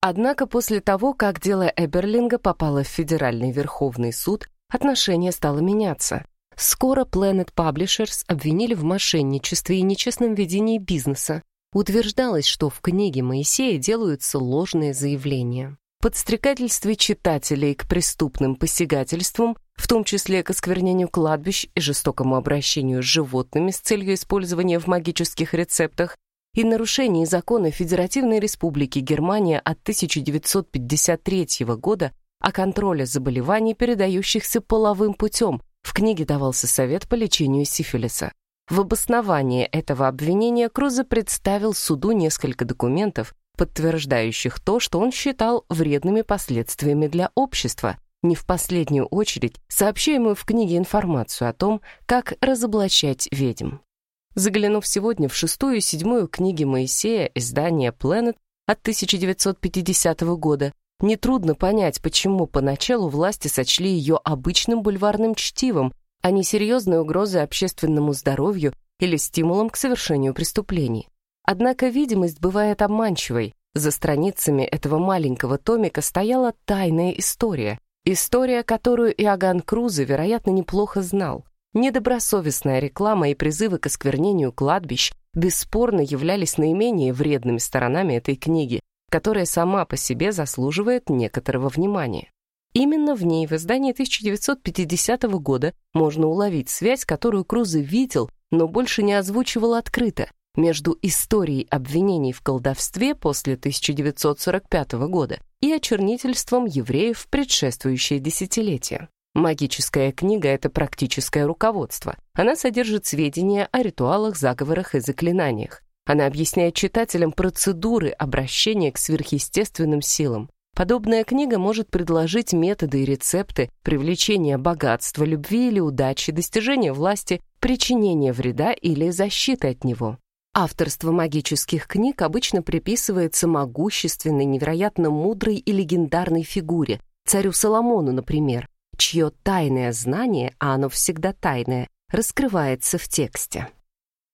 Однако после того, как дело Эберлинга попало в Федеральный Верховный суд, отношение стало меняться. Скоро Planet Publishers обвинили в мошенничестве и нечестном ведении бизнеса. Утверждалось, что в книге Моисея делаются ложные заявления. Подстрекательстве читателей к преступным посягательствам, в том числе к осквернению кладбищ и жестокому обращению с животными с целью использования в магических рецептах, и нарушении закона Федеративной Республики Германия от 1953 года о контроле заболеваний, передающихся половым путем, в книге давался совет по лечению сифилиса. В обосновании этого обвинения Крузе представил суду несколько документов, подтверждающих то, что он считал вредными последствиями для общества, не в последнюю очередь сообщаемую в книге информацию о том, как разоблачать ведьм. Заглянув сегодня в шестую и седьмую книги Моисея издания Planet от 1950 года, Нетрудно понять, почему поначалу власти сочли ее обычным бульварным чтивом, а не серьезной угрозой общественному здоровью или стимулом к совершению преступлений. Однако видимость бывает обманчивой. За страницами этого маленького томика стояла тайная история. История, которую Иоганн Крузе, вероятно, неплохо знал. Недобросовестная реклама и призывы к осквернению кладбищ бесспорно являлись наименее вредными сторонами этой книги, которая сама по себе заслуживает некоторого внимания. Именно в ней в издании 1950 года можно уловить связь, которую Крузе видел, но больше не озвучивал открыто, между историей обвинений в колдовстве после 1945 года и очернительством евреев в предшествующее десятилетие. Магическая книга — это практическое руководство. Она содержит сведения о ритуалах, заговорах и заклинаниях. Она объясняет читателям процедуры обращения к сверхъестественным силам. Подобная книга может предложить методы и рецепты привлечения богатства, любви или удачи, достижения власти, причинения вреда или защиты от него. Авторство магических книг обычно приписывается могущественной, невероятно мудрой и легендарной фигуре, царю Соломону, например, чье тайное знание, а оно всегда тайное, раскрывается в тексте.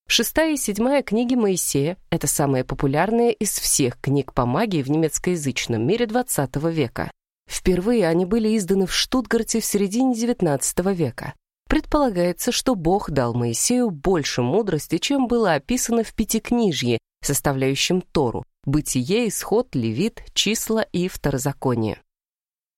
Шестая и седьмая книги Моисея — это самые популярные из всех книг по магии в немецкоязычном мире XX века. Впервые они были изданы в Штутгарте в середине XIX века. Предполагается, что Бог дал Моисею больше мудрости, чем было описано в Пятикнижье, составляющем Тору, Бытие, Исход, Левит, Числа и Второзаконие.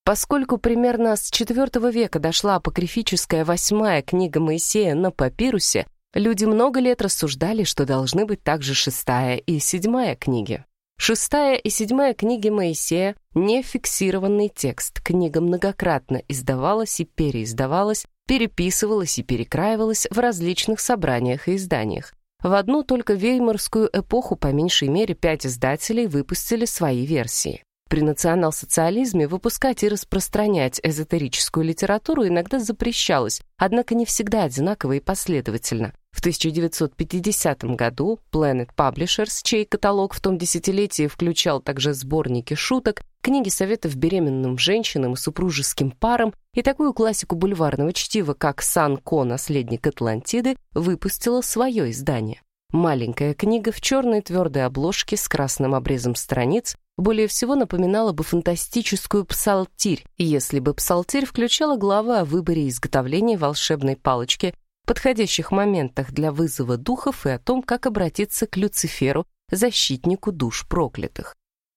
Поскольку примерно с IV века дошла апокрифическая восьмая книга Моисея на папирусе, Люди много лет рассуждали, что должны быть также шестая и седьмая книги. Шестая и седьмая книги Моисея — не фиксированный текст. Книга многократно издавалась и переиздавалась, переписывалась и перекраивалась в различных собраниях и изданиях. В одну только веймарскую эпоху по меньшей мере пять издателей выпустили свои версии. При национал-социализме выпускать и распространять эзотерическую литературу иногда запрещалось, однако не всегда одинаково и последовательно. В 1950 году Planet Publishers, чей каталог в том десятилетии включал также сборники шуток, книги советов беременным женщинам и супружеским парам и такую классику бульварного чтива, как «Сан Ко. Наследник Атлантиды», выпустила свое издание. Маленькая книга в черной твердой обложке с красным обрезом страниц более всего напоминала бы фантастическую псалтирь, если бы псалтирь включала главы о выборе и изготовлении волшебной палочки, подходящих моментах для вызова духов и о том, как обратиться к Люциферу, защитнику душ проклятых.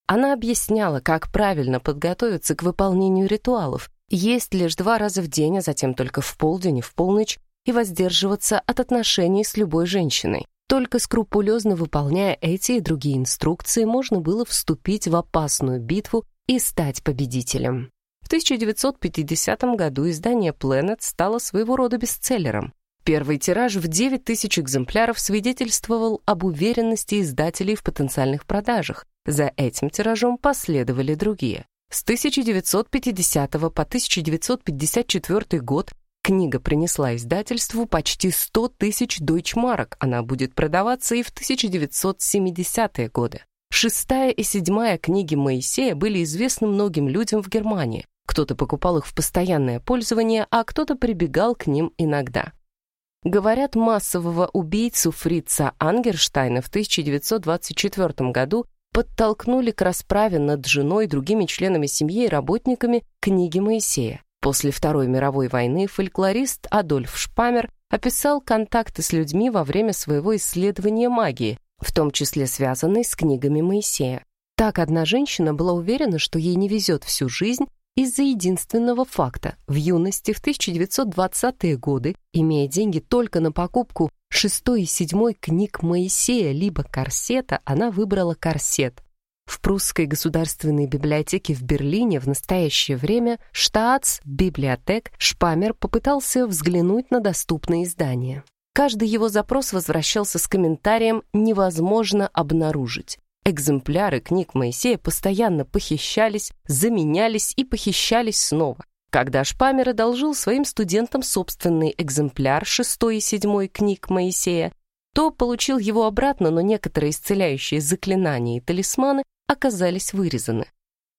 Она объясняла, как правильно подготовиться к выполнению ритуалов, есть лишь два раза в день, а затем только в полдень и в полночь, и воздерживаться от отношений с любой женщиной. Только скрупулезно выполняя эти и другие инструкции, можно было вступить в опасную битву и стать победителем. В 1950 году издание Planet стало своего рода бестселлером. Первый тираж в 9 тысяч экземпляров свидетельствовал об уверенности издателей в потенциальных продажах. За этим тиражом последовали другие. С 1950 по 1954 год Книга принесла издательству почти 100 тысяч дойчмарок. Она будет продаваться и в 1970-е годы. Шестая и седьмая книги Моисея были известны многим людям в Германии. Кто-то покупал их в постоянное пользование, а кто-то прибегал к ним иногда. Говорят, массового убийцу Фрица Ангерштайна в 1924 году подтолкнули к расправе над женой, другими членами семьи и работниками книги Моисея. После Второй мировой войны фольклорист Адольф Шпамер описал контакты с людьми во время своего исследования магии, в том числе связанной с книгами Моисея. Так одна женщина была уверена, что ей не везет всю жизнь из-за единственного факта. В юности, в 1920-е годы, имея деньги только на покупку шестой и седьмой книг Моисея либо корсета, она выбрала корсет. В прусской государственной библиотеке в Берлине в настоящее время штатс библиотек Шпамер попытался взглянуть на доступные издания. Каждый его запрос возвращался с комментарием «невозможно обнаружить». Экземпляры книг Моисея постоянно похищались, заменялись и похищались снова. Когда Шпамер одолжил своим студентам собственный экземпляр шестой и седьмой книг Моисея, то получил его обратно, но некоторые исцеляющие заклинания и талисманы оказались вырезаны.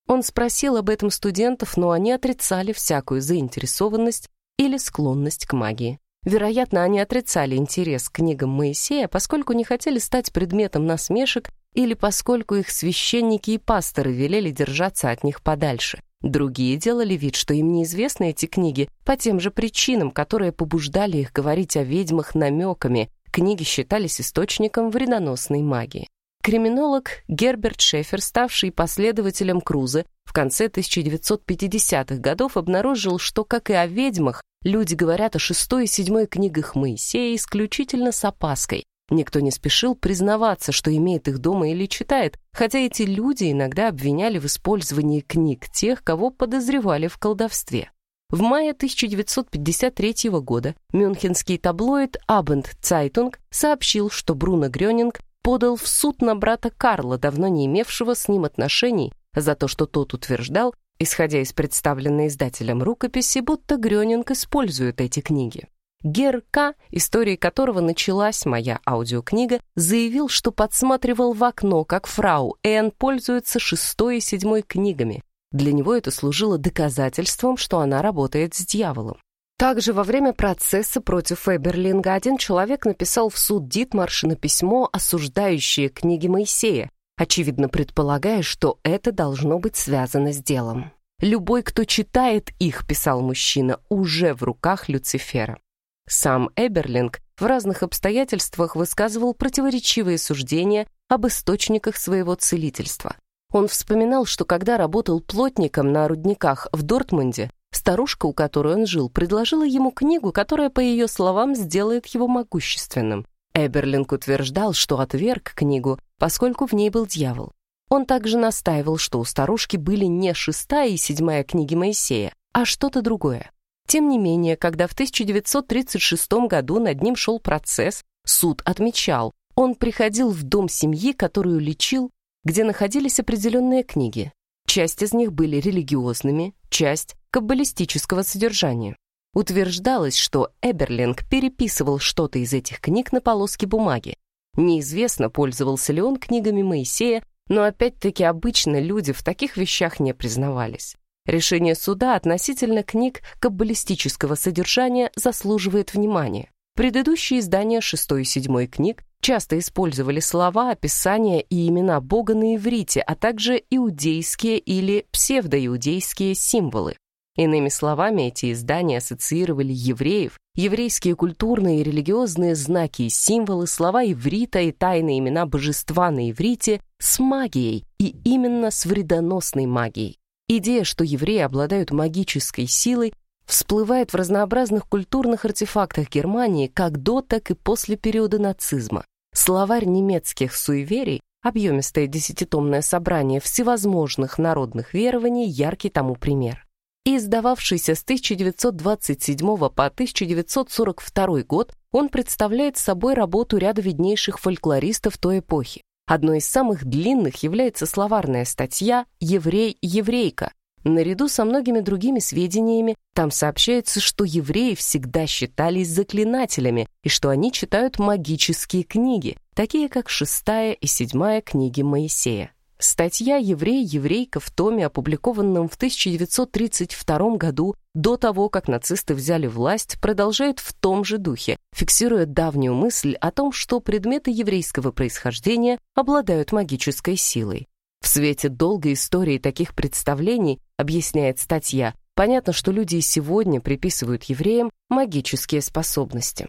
Он спросил об этом студентов, но они отрицали всякую заинтересованность или склонность к магии. Вероятно, они отрицали интерес к книгам Моисея, поскольку не хотели стать предметом насмешек или поскольку их священники и пасторы велели держаться от них подальше. Другие делали вид, что им неизвестны эти книги по тем же причинам, которые побуждали их говорить о ведьмах намеками. Книги считались источником вредоносной магии. Криминолог Герберт Шефер, ставший последователем Круза, в конце 1950-х годов обнаружил, что, как и о ведьмах, люди говорят о шестой и седьмой книгах Моисея исключительно с опаской. Никто не спешил признаваться, что имеет их дома или читает, хотя эти люди иногда обвиняли в использовании книг тех, кого подозревали в колдовстве. В мае 1953 года мюнхенский таблоид Abend Zeitung сообщил, что Бруно Грёнинг подал в суд на брата Карла, давно не имевшего с ним отношений, за то, что тот утверждал, исходя из представленной издателем рукописи, будто Грёнинг использует эти книги. Гер К., историей которого началась моя аудиокнига, заявил, что подсматривал в окно, как фрау Энн пользуется шестой и седьмой книгами. Для него это служило доказательством, что она работает с дьяволом. Также во время процесса против Эберлинга один человек написал в суд Дитмаршина письмо, осуждающее книги Моисея, очевидно предполагая, что это должно быть связано с делом. «Любой, кто читает их, — писал мужчина, — уже в руках Люцифера». Сам Эберлинг в разных обстоятельствах высказывал противоречивые суждения об источниках своего целительства. Он вспоминал, что когда работал плотником на рудниках в Дортмунде, Старушка, у которой он жил, предложила ему книгу, которая, по ее словам, сделает его могущественным. Эберлинг утверждал, что отверг книгу, поскольку в ней был дьявол. Он также настаивал, что у старушки были не шестая и седьмая книги Моисея, а что-то другое. Тем не менее, когда в 1936 году над ним шел процесс, суд отмечал, он приходил в дом семьи, которую лечил, где находились определенные книги. Часть из них были религиозными, часть — каббалистического содержания. Утверждалось, что Эберлинг переписывал что-то из этих книг на полоски бумаги. Неизвестно, пользовался ли он книгами Моисея, но опять-таки обычно люди в таких вещах не признавались. Решение суда относительно книг каббалистического содержания заслуживает внимания. Предыдущие издания шестой и седьмой книг часто использовали слова, описания и имена Бога на иврите, а также иудейские или псевдоиудейские символы. Иными словами, эти издания ассоциировали евреев, еврейские культурные и религиозные знаки и символы, слова иврита и тайные имена божества на иврите с магией, и именно с вредоносной магией. Идея, что евреи обладают магической силой, всплывает в разнообразных культурных артефактах Германии как до, так и после периода нацизма. Словарь немецких суеверий, объемистое десятитомное собрание всевозможных народных верований, яркий тому пример. И издававшийся с 1927 по 1942 год, он представляет собой работу ряда виднейших фольклористов той эпохи. Одной из самых длинных является словарная статья «Еврей-еврейка». Наряду со многими другими сведениями там сообщается, что евреи всегда считались заклинателями и что они читают магические книги, такие как шестая и седьмая книги Моисея. Статья «Еврей-еврейка» в томе, опубликованном в 1932 году, до того, как нацисты взяли власть, продолжает в том же духе, фиксируя давнюю мысль о том, что предметы еврейского происхождения обладают магической силой. В свете долгой истории таких представлений, объясняет статья, понятно, что люди и сегодня приписывают евреям магические способности.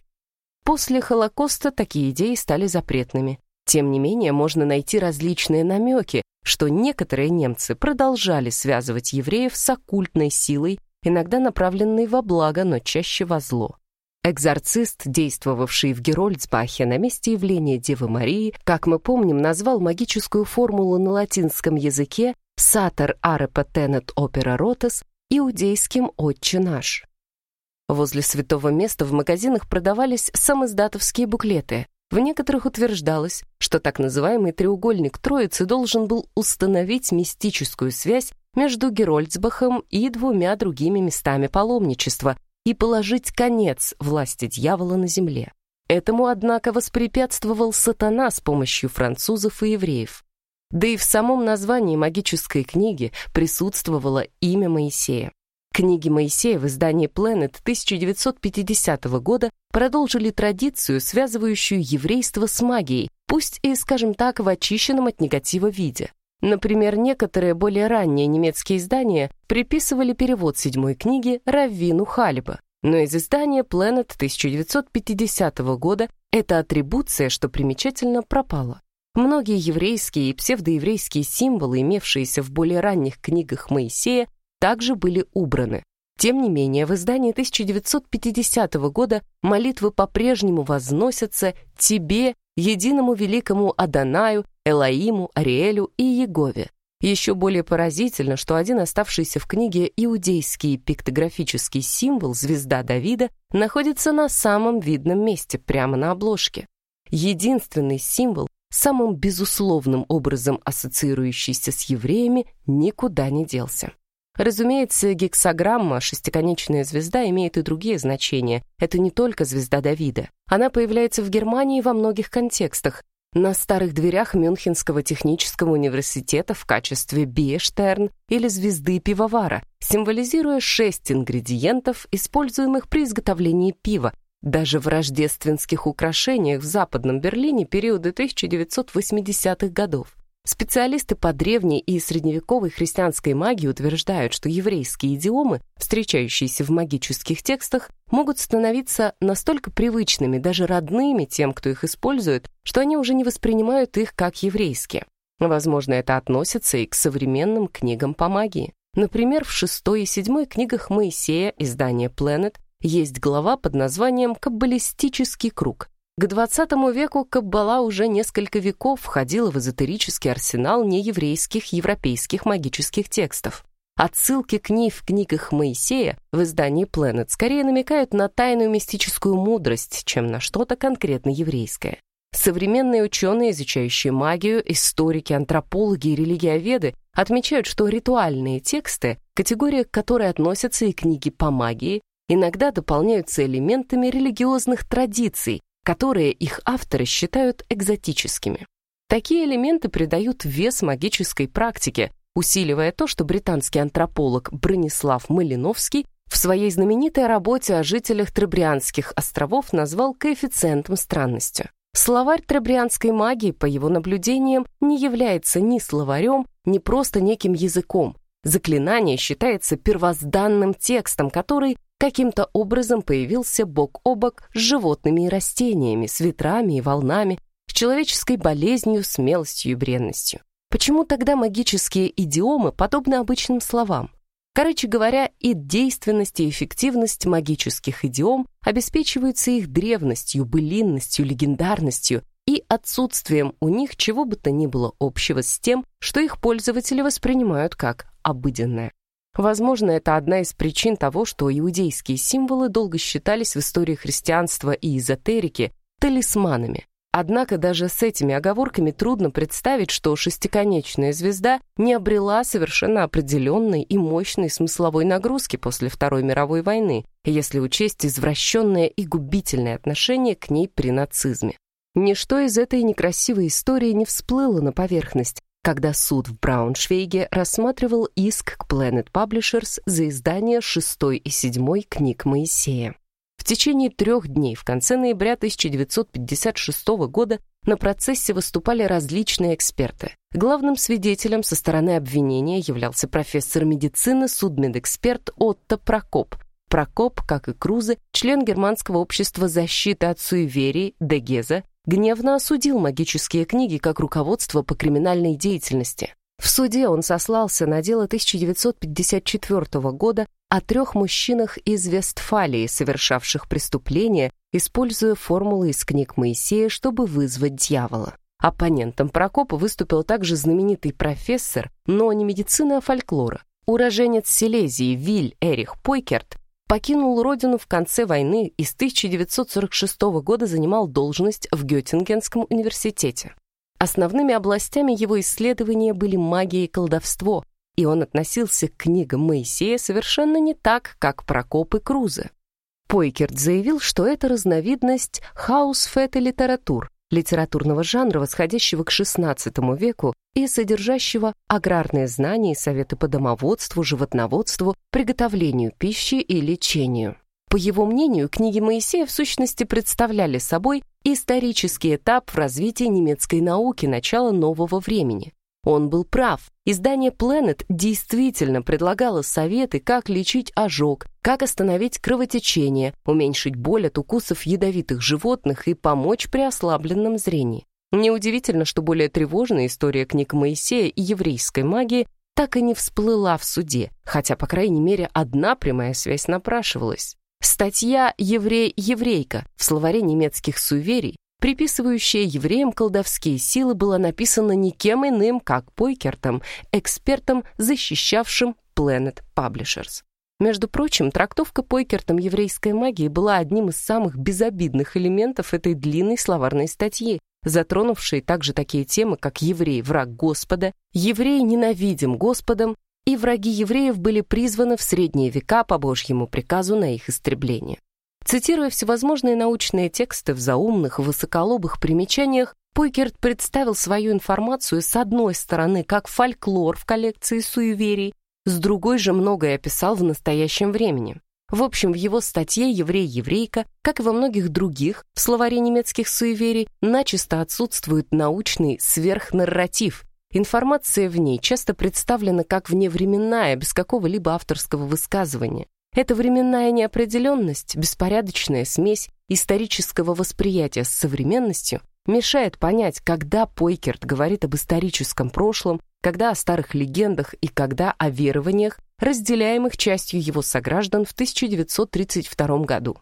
После Холокоста такие идеи стали запретными. Тем не менее, можно найти различные намеки, что некоторые немцы продолжали связывать евреев с оккультной силой, иногда направленной во благо, но чаще во зло. Экзорцист, действовавший в Герольдсбахе на месте явления Девы Марии, как мы помним, назвал магическую формулу на латинском языке «Сатер арепа тенет опера ротес» иудейским «Отче наш». Возле святого места в магазинах продавались самоиздатовские буклеты, в некоторых утверждалось, что так называемый треугольник Троицы должен был установить мистическую связь между Герольдсбахом и двумя другими местами паломничества и положить конец власти дьявола на земле. Этому, однако, воспрепятствовал сатана с помощью французов и евреев. Да и в самом названии магической книги присутствовало имя Моисея. Книги Моисея в издании Planet 1950 года продолжили традицию, связывающую еврейство с магией, пусть и, скажем так, в очищенном от негатива виде. Например, некоторые более ранние немецкие издания приписывали перевод седьмой книги Раввину Халиба, но из издания Planet 1950 года эта атрибуция, что примечательно, пропала. Многие еврейские и псевдоеврейские символы, имевшиеся в более ранних книгах Моисея, также были убраны. Тем не менее, в издании 1950 года молитвы по-прежнему возносятся «Тебе, единому великому Адонаю, Элаиму, Ариэлю и Егове». Еще более поразительно, что один оставшийся в книге иудейский пиктографический символ «Звезда Давида» находится на самом видном месте, прямо на обложке. Единственный символ, самым безусловным образом ассоциирующийся с евреями, никуда не делся. Разумеется, гексограмма, шестиконечная звезда, имеет и другие значения. Это не только звезда Давида. Она появляется в Германии во многих контекстах. На старых дверях Мюнхенского технического университета в качестве биештерн или звезды пивовара, символизируя шесть ингредиентов, используемых при изготовлении пива, даже в рождественских украшениях в Западном Берлине периода 1980-х годов. Специалисты по древней и средневековой христианской магии утверждают, что еврейские идиомы, встречающиеся в магических текстах, могут становиться настолько привычными, даже родными тем, кто их использует, что они уже не воспринимают их как еврейские. Возможно, это относится и к современным книгам по магии. Например, в шестой и седьмой книгах Моисея, издания Planet, есть глава под названием «Каббалистический круг», к XX веку Каббала уже несколько веков входила в эзотерический арсенал нееврейских европейских магических текстов. Отсылки к ней в книгах Моисея в издании Planet скорее намекают на тайную мистическую мудрость, чем на что-то конкретно еврейское. Современные ученые, изучающие магию, историки, антропологи и религиоведы отмечают, что ритуальные тексты, категория к которой относятся и книги по магии, иногда дополняются элементами религиозных традиций, которые их авторы считают экзотическими. Такие элементы придают вес магической практике, усиливая то, что британский антрополог Бронислав Малиновский в своей знаменитой работе о жителях Требрианских островов назвал коэффициентом странности. Словарь требрианской магии, по его наблюдениям, не является ни словарем, ни просто неким языком. Заклинание считается первозданным текстом, который каким-то образом появился бок о бок с животными и растениями, с ветрами и волнами, с человеческой болезнью, смелостью и бренностью. Почему тогда магические идиомы подобны обычным словам? Короче говоря, и действенность, и эффективность магических идиом обеспечиваются их древностью, былинностью, легендарностью и отсутствием у них чего бы то ни было общего с тем, что их пользователи воспринимают как обыденное. Возможно, это одна из причин того, что иудейские символы долго считались в истории христианства и эзотерики талисманами, Однако даже с этими оговорками трудно представить, что шестиконечная звезда не обрела совершенно определенной и мощной смысловой нагрузки после Второй мировой войны, если учесть извращенное и губительное отношение к ней при нацизме. Ничто из этой некрасивой истории не всплыло на поверхность, когда суд в Брауншвейге рассматривал иск к Planet Publishers за издание шестой и седьмой книг Моисея. В течение трех дней в конце ноября 1956 года на процессе выступали различные эксперты. Главным свидетелем со стороны обвинения являлся профессор медицины, судмедэксперт Отто Прокоп. Прокоп, как и Крузе, член Германского общества защиты от суеверий Дегеза, гневно осудил магические книги как руководство по криминальной деятельности. В суде он сослался на дело 1954 года о трех мужчинах из Вестфалии, совершавших преступления, используя формулы из книг Моисея, чтобы вызвать дьявола. Оппонентом Прокопа выступил также знаменитый профессор, но не медицины, а фольклора. Уроженец Силезии Виль Эрих Пойкерт покинул родину в конце войны и с 1946 года занимал должность в Геттингенском университете. Основными областями его исследования были магия и колдовство, и он относился к книгам Моисея совершенно не так, как Прокоп и Крузе. Пойкерт заявил, что это разновидность Hausväterliteratur, литературного жанра, восходящего к XVI веку и содержащего аграрные знания и советы по домоводству, животноводству, приготовлению пищи и лечению. По его мнению, книги Моисея в сущности представляли собой исторический этап в развитии немецкой науки начала нового времени. Он был прав. Издание Planet действительно предлагало советы, как лечить ожог, как остановить кровотечение, уменьшить боль от укусов ядовитых животных и помочь при ослабленном зрении. Неудивительно, что более тревожная история книг Моисея и еврейской магии так и не всплыла в суде, хотя, по крайней мере, одна прямая связь напрашивалась. Статья «Еврей-еврейка» в словаре немецких суеверий, приписывающая евреям колдовские силы, была написана никем иным, как Пойкертом, экспертом, защищавшим Planet Publishers. Между прочим, трактовка Пойкертом еврейской магии была одним из самых безобидных элементов этой длинной словарной статьи, затронувшей также такие темы, как «еврей – враг Господа», «еврей ненавидим Господом», и враги евреев были призваны в средние века по Божьему приказу на их истребление. Цитируя всевозможные научные тексты в заумных, высоколобых примечаниях, Пойкерт представил свою информацию с одной стороны как фольклор в коллекции суеверий, с другой же многое описал в настоящем времени. В общем, в его статье «Еврей-еврейка», как и во многих других, в словаре немецких суеверий, начисто отсутствует научный сверхнарратив, Информация в ней часто представлена как вневременная, без какого-либо авторского высказывания. Эта временная неопределенность, беспорядочная смесь исторического восприятия с современностью мешает понять, когда Пойкерт говорит об историческом прошлом, когда о старых легендах и когда о верованиях, разделяемых частью его сограждан в 1932 году.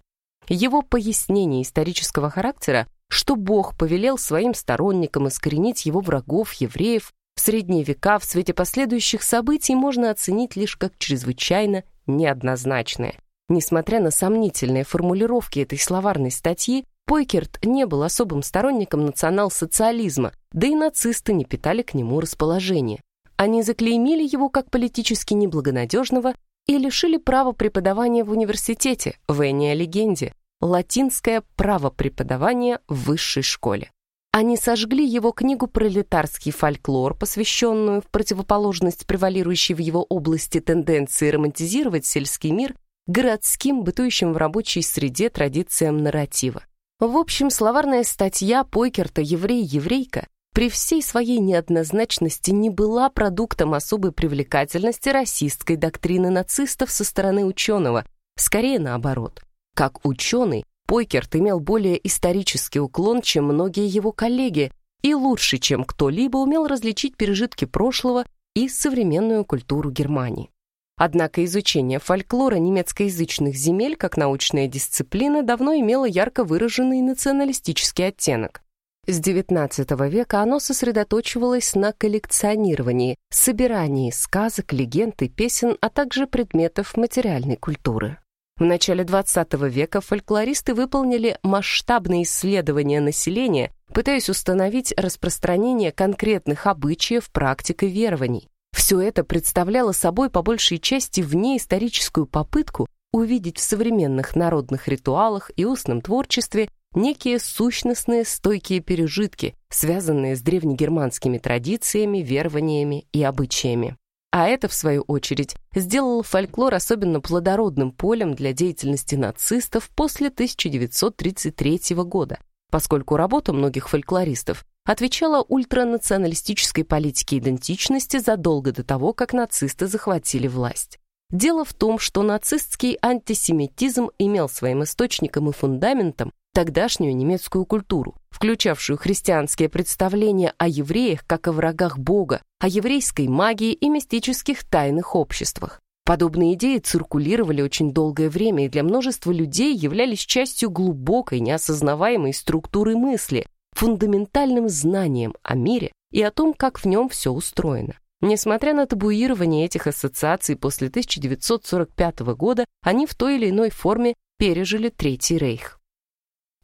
Его пояснение исторического характера, что Бог повелел своим сторонникам искоренить его врагов, евреев, в средние века в свете последующих событий можно оценить лишь как чрезвычайно неоднозначное. Несмотря на сомнительные формулировки этой словарной статьи, Пойкерт не был особым сторонником национал-социализма, да и нацисты не питали к нему расположения. они заклеймили его как политически неблагонадежного и лишили права преподавания в университете в Эния Легенде, латинское право преподавания в высшей школе. Они сожгли его книгу «Пролетарский фольклор», посвященную в противоположность превалирующей в его области тенденции романтизировать сельский мир городским, бытующим в рабочей среде традициям нарратива. В общем, словарная статья Пойкерта «Еврей-еврейка» при всей своей неоднозначности не была продуктом особой привлекательности расистской доктрины нацистов со стороны ученого, скорее наоборот. Как ученый, Пойкерт имел более исторический уклон, чем многие его коллеги, и лучше, чем кто-либо умел различить пережитки прошлого и современную культуру Германии. Однако изучение фольклора немецкоязычных земель как научная дисциплина давно имело ярко выраженный националистический оттенок. С XIX века оно сосредоточивалось на коллекционировании, собирании сказок, легенд и песен, а также предметов материальной культуры. В начале XX века фольклористы выполнили масштабные исследования населения, пытаясь установить распространение конкретных обычаев, практик и верований. Все это представляло собой по большей части внеисторическую попытку увидеть в современных народных ритуалах и устном творчестве некие сущностные стойкие пережитки, связанные с древнегерманскими традициями, верованиями и обычаями. А это, в свою очередь, сделало фольклор особенно плодородным полем для деятельности нацистов после 1933 года, поскольку работа многих фольклористов отвечала ультранационалистической политике идентичности задолго до того, как нацисты захватили власть. Дело в том, что нацистский антисемитизм имел своим источником и фундаментом тогдашнюю немецкую культуру, включавшую христианские представления о евреях как о врагах Бога, о еврейской магии и мистических тайных обществах. Подобные идеи циркулировали очень долгое время и для множества людей являлись частью глубокой, неосознаваемой структуры мысли, фундаментальным знанием о мире и о том, как в нем все устроено. Несмотря на табуирование этих ассоциаций после 1945 года, они в той или иной форме пережили Третий Рейх.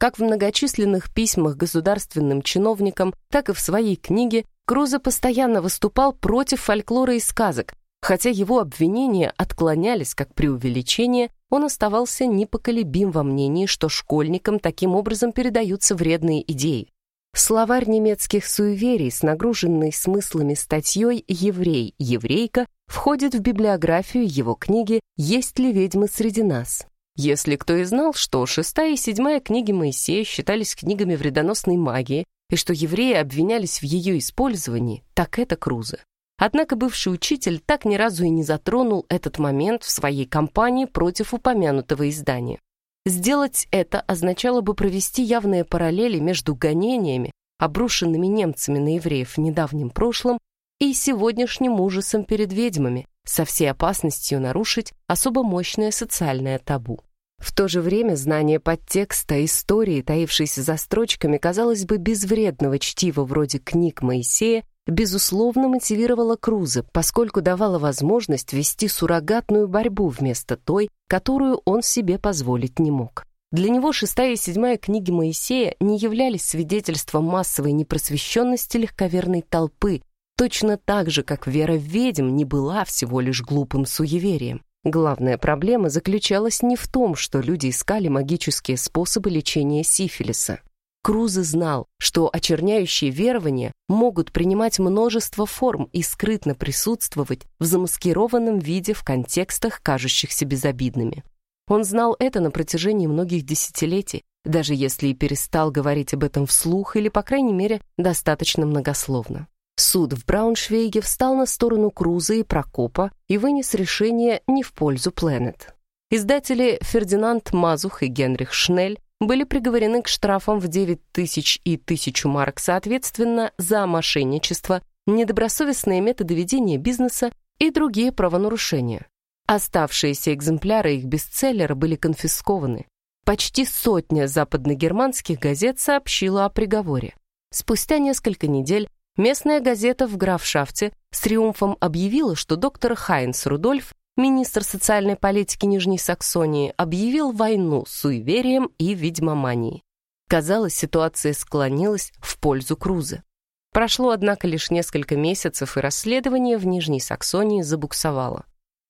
Как в многочисленных письмах государственным чиновникам, так и в своей книге Крузо постоянно выступал против фольклора и сказок, хотя его обвинения отклонялись как преувеличение, он оставался непоколебим во мнении, что школьникам таким образом передаются вредные идеи. Словарь немецких суеверий с нагруженной смыслами статьей «Еврей, еврейка» входит в библиографию его книги «Есть ли ведьмы среди нас?». Если кто и знал, что шестая и седьмая книги Моисея считались книгами вредоносной магии и что евреи обвинялись в ее использовании, так это Круза. Однако бывший учитель так ни разу и не затронул этот момент в своей кампании против упомянутого издания. Сделать это означало бы провести явные параллели между гонениями, обрушенными немцами на евреев в недавнем прошлом, и сегодняшним ужасом перед ведьмами, со всей опасностью нарушить особо мощное социальное табу. В то же время знание подтекста истории, таившейся за строчками, казалось бы, безвредного чтива вроде книг Моисея, безусловно мотивировала Круза, поскольку давала возможность вести суррогатную борьбу вместо той, которую он себе позволить не мог. Для него шестая и седьмая книги Моисея не являлись свидетельством массовой непросвещенности легковерной толпы, точно так же, как вера в ведьм не была всего лишь глупым суеверием. Главная проблема заключалась не в том, что люди искали магические способы лечения сифилиса. Крузе знал, что очерняющие верования могут принимать множество форм и скрытно присутствовать в замаскированном виде в контекстах, кажущихся безобидными. Он знал это на протяжении многих десятилетий, даже если и перестал говорить об этом вслух или, по крайней мере, достаточно многословно. Суд в Брауншвейге встал на сторону Круза и Прокопа и вынес решение не в пользу Пленет. Издатели Фердинанд Мазух и Генрих Шнель были приговорены к штрафам в 9 тысяч и тысячу марок соответственно за мошенничество, недобросовестные методы ведения бизнеса и другие правонарушения. Оставшиеся экземпляры их бестселлера были конфискованы. Почти сотня западногерманских газет сообщила о приговоре. Спустя несколько недель местная газета в графшафте с триумфом объявила, что доктор Хайнс Рудольф министр социальной политики Нижней Саксонии объявил войну суеверием и ведьмоманией. Казалось, ситуация склонилась в пользу Круза. Прошло, однако, лишь несколько месяцев, и расследование в Нижней Саксонии забуксовало.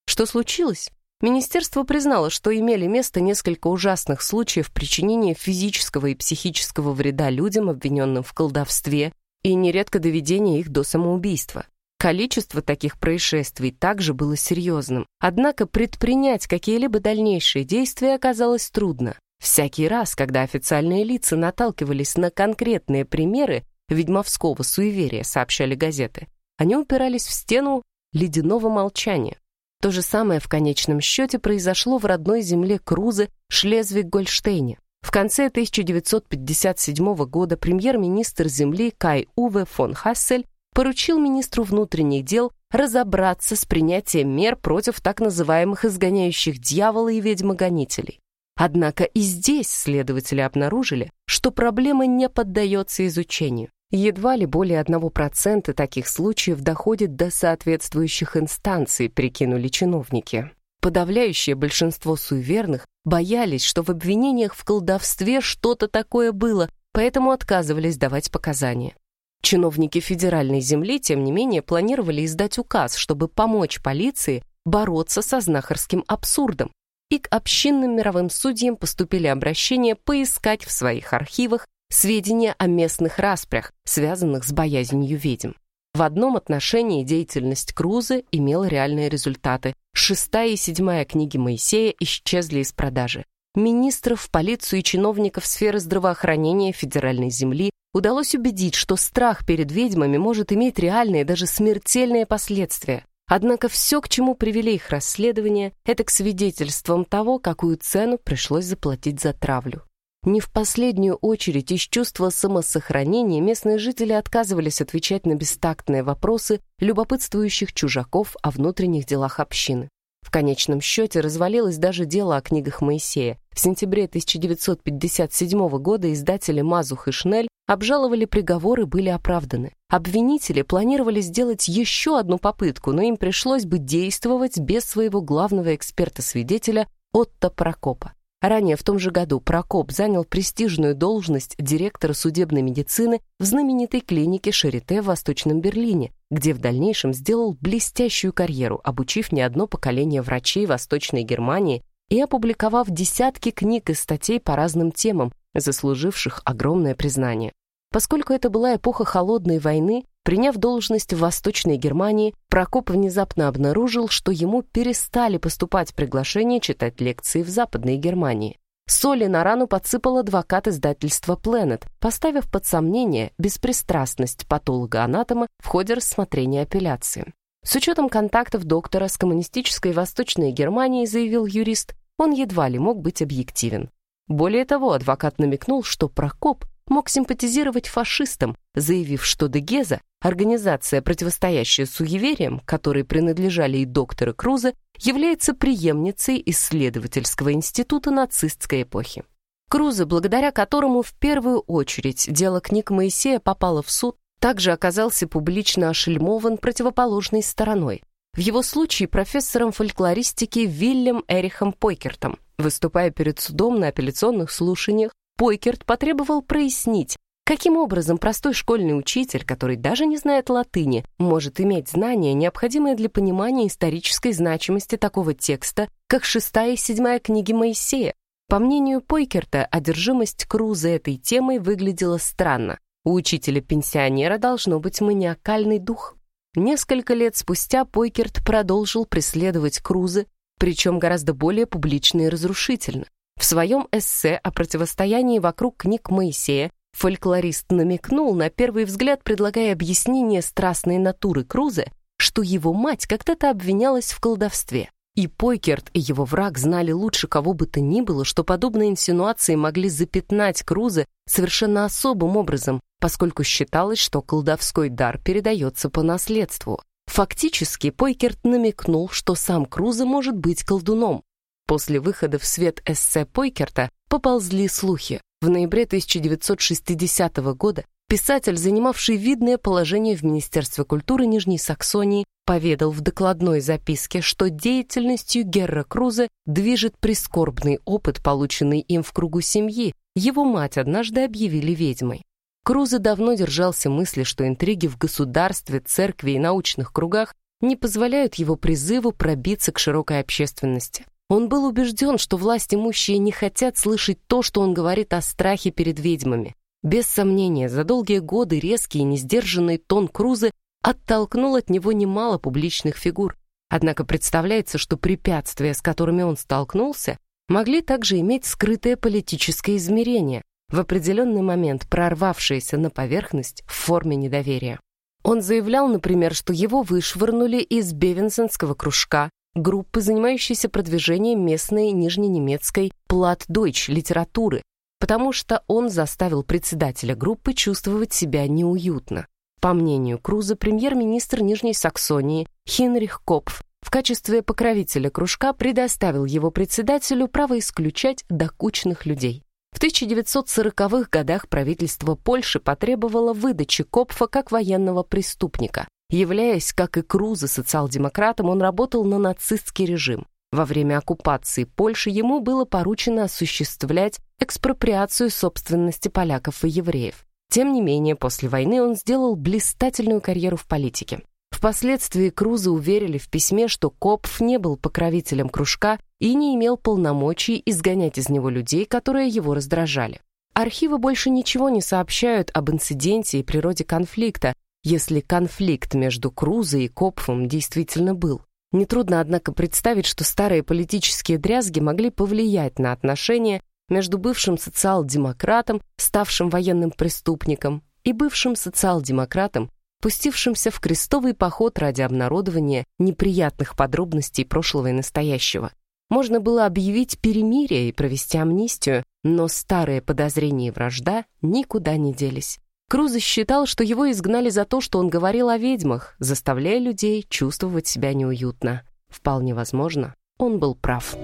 Что случилось? Министерство признало, что имели место несколько ужасных случаев причинения физического и психического вреда людям, обвиненным в колдовстве, и нередко доведения их до самоубийства. Количество таких происшествий также было серьезным, однако предпринять какие-либо дальнейшие действия оказалось трудно. Всякий раз, когда официальные лица наталкивались на конкретные примеры ведьмовского суеверия, сообщали газеты, они упирались в стену ледяного молчания. То же самое в конечном счете произошло в родной земле Крузы Шлезвиг-Гольштейне. В конце 1957 года премьер-министр земли Кай Уве фон Хассель поручил министру внутренних дел разобраться с принятием мер против так называемых изгоняющих дьявола и ведьмогонителей. Однако и здесь следователи обнаружили, что проблема не поддается изучению. Едва ли более 1% таких случаев доходит до соответствующих инстанций, прикинули чиновники. Подавляющее большинство суеверных боялись, что в обвинениях в колдовстве что-то такое было, поэтому отказывались давать показания. Чиновники федеральной земли, тем не менее, планировали издать указ, чтобы помочь полиции бороться со знахарским абсурдом, и к общинным мировым судьям поступили обращения поискать в своих архивах сведения о местных распрях, связанных с боязнью ведьм. В одном отношении деятельность Круза имела реальные результаты. Шестая и седьмая книги Моисея исчезли из продажи. Министров, полицию и чиновников сферы здравоохранения федеральной земли удалось убедить, что страх перед ведьмами может иметь реальные, даже смертельные последствия. Однако все, к чему привели их расследования, это к свидетельствам того, какую цену пришлось заплатить за травлю. Не в последнюю очередь из чувства самосохранения местные жители отказывались отвечать на бестактные вопросы любопытствующих чужаков о внутренних делах общины. В конечном счете развалилось даже дело о книгах Моисея. В сентябре 1957 года издатели Мазух и Шнель обжаловали приговор и были оправданы. Обвинители планировали сделать еще одну попытку, но им пришлось бы действовать без своего главного эксперта-свидетеля Отто Прокопа. Ранее в том же году Прокоп занял престижную должность директора судебной медицины в знаменитой клинике Шарите в Восточном Берлине, где в дальнейшем сделал блестящую карьеру, обучив не одно поколение врачей Восточной Германии и опубликовав десятки книг и статей по разным темам, заслуживших огромное признание. Поскольку это была эпоха холодной войны, Приняв должность в Восточной Германии, Прокоп внезапно обнаружил, что ему перестали поступать приглашения читать лекции в Западной Германии. Соли на рану подсыпал адвокат издательства Planet, поставив под сомнение беспристрастность патолога-анатома в ходе рассмотрения апелляции. С учетом контактов доктора с коммунистической Восточной Германией, заявил юрист, он едва ли мог быть объективен. Более того, адвокат намекнул, что Прокоп мог симпатизировать фашистам, заявив, что Дегеза, организация, противостоящая суевериям, которой принадлежали и докторы Круза, является преемницей исследовательского института нацистской эпохи. Круза, благодаря которому в первую очередь дело книг Моисея попало в суд, также оказался публично ошельмован противоположной стороной. В его случае профессором фольклористики Вильям Эрихом Пойкертом. Выступая перед судом на апелляционных слушаниях, Пойкерт потребовал прояснить, каким образом простой школьный учитель, который даже не знает латыни, может иметь знания, необходимые для понимания исторической значимости такого текста, как шестая и седьмая книги Моисея. По мнению Пойкерта, одержимость Круза этой темой выглядела странно. У учителя-пенсионера должно быть маниакальный дух. Несколько лет спустя Пойкерт продолжил преследовать Крузы, причем гораздо более публично и разрушительно. В своем эссе о противостоянии вокруг книг Моисея фольклорист намекнул, на первый взгляд предлагая объяснение страстной натуры Крузе, что его мать когда-то обвинялась в колдовстве. И Пойкерт, и его враг знали лучше кого бы то ни было, что подобные инсинуации могли запятнать Крузе совершенно особым образом, поскольку считалось, что колдовской дар передается по наследству. Фактически Пойкерт намекнул, что сам Крузе может быть колдуном, После выхода в свет эссе Пойкерта поползли слухи. В ноябре 1960 года писатель, занимавший видное положение в Министерстве культуры Нижней Саксонии, поведал в докладной записке, что деятельностью Герра Круза движет прискорбный опыт, полученный им в кругу семьи. Его мать однажды объявили ведьмой. Крузе давно держался мысли, что интриги в государстве, церкви и научных кругах не позволяют его призыву пробиться к широкой общественности. Он был убежден, что власть имущие не хотят слышать то, что он говорит о страхе перед ведьмами. Без сомнения, за долгие годы резкий и несдержанный тон Крузы оттолкнул от него немало публичных фигур. Однако представляется, что препятствия, с которыми он столкнулся, могли также иметь скрытое политическое измерение, в определенный момент прорвавшееся на поверхность в форме недоверия. Он заявлял, например, что его вышвырнули из Бевенсенского кружка, группы, занимающейся продвижением местной нижненемецкой плат-дойч литературы, потому что он заставил председателя группы чувствовать себя неуютно. По мнению Круза, премьер-министр Нижней Саксонии Хинрих Копф в качестве покровителя кружка предоставил его председателю право исключать докучных людей. В 1940-х годах правительство Польши потребовало выдачи Копфа как военного преступника. Являясь, как и Круза, социал-демократом, он работал на нацистский режим. Во время оккупации Польши ему было поручено осуществлять экспроприацию собственности поляков и евреев. Тем не менее, после войны он сделал блистательную карьеру в политике. Впоследствии Круза уверили в письме, что Копф не был покровителем кружка и не имел полномочий изгонять из него людей, которые его раздражали. Архивы больше ничего не сообщают об инциденте и природе конфликта, если конфликт между Крузой и Копфом действительно был. Нетрудно, однако, представить, что старые политические дрязги могли повлиять на отношения между бывшим социал-демократом, ставшим военным преступником, и бывшим социал-демократом, пустившимся в крестовый поход ради обнародования неприятных подробностей прошлого и настоящего. Можно было объявить перемирие и провести амнистию, но старые подозрения и вражда никуда не делись. Круз считал, что его изгнали за то, что он говорил о ведьмах, заставляя людей чувствовать себя неуютно. Вполне возможно, он был прав.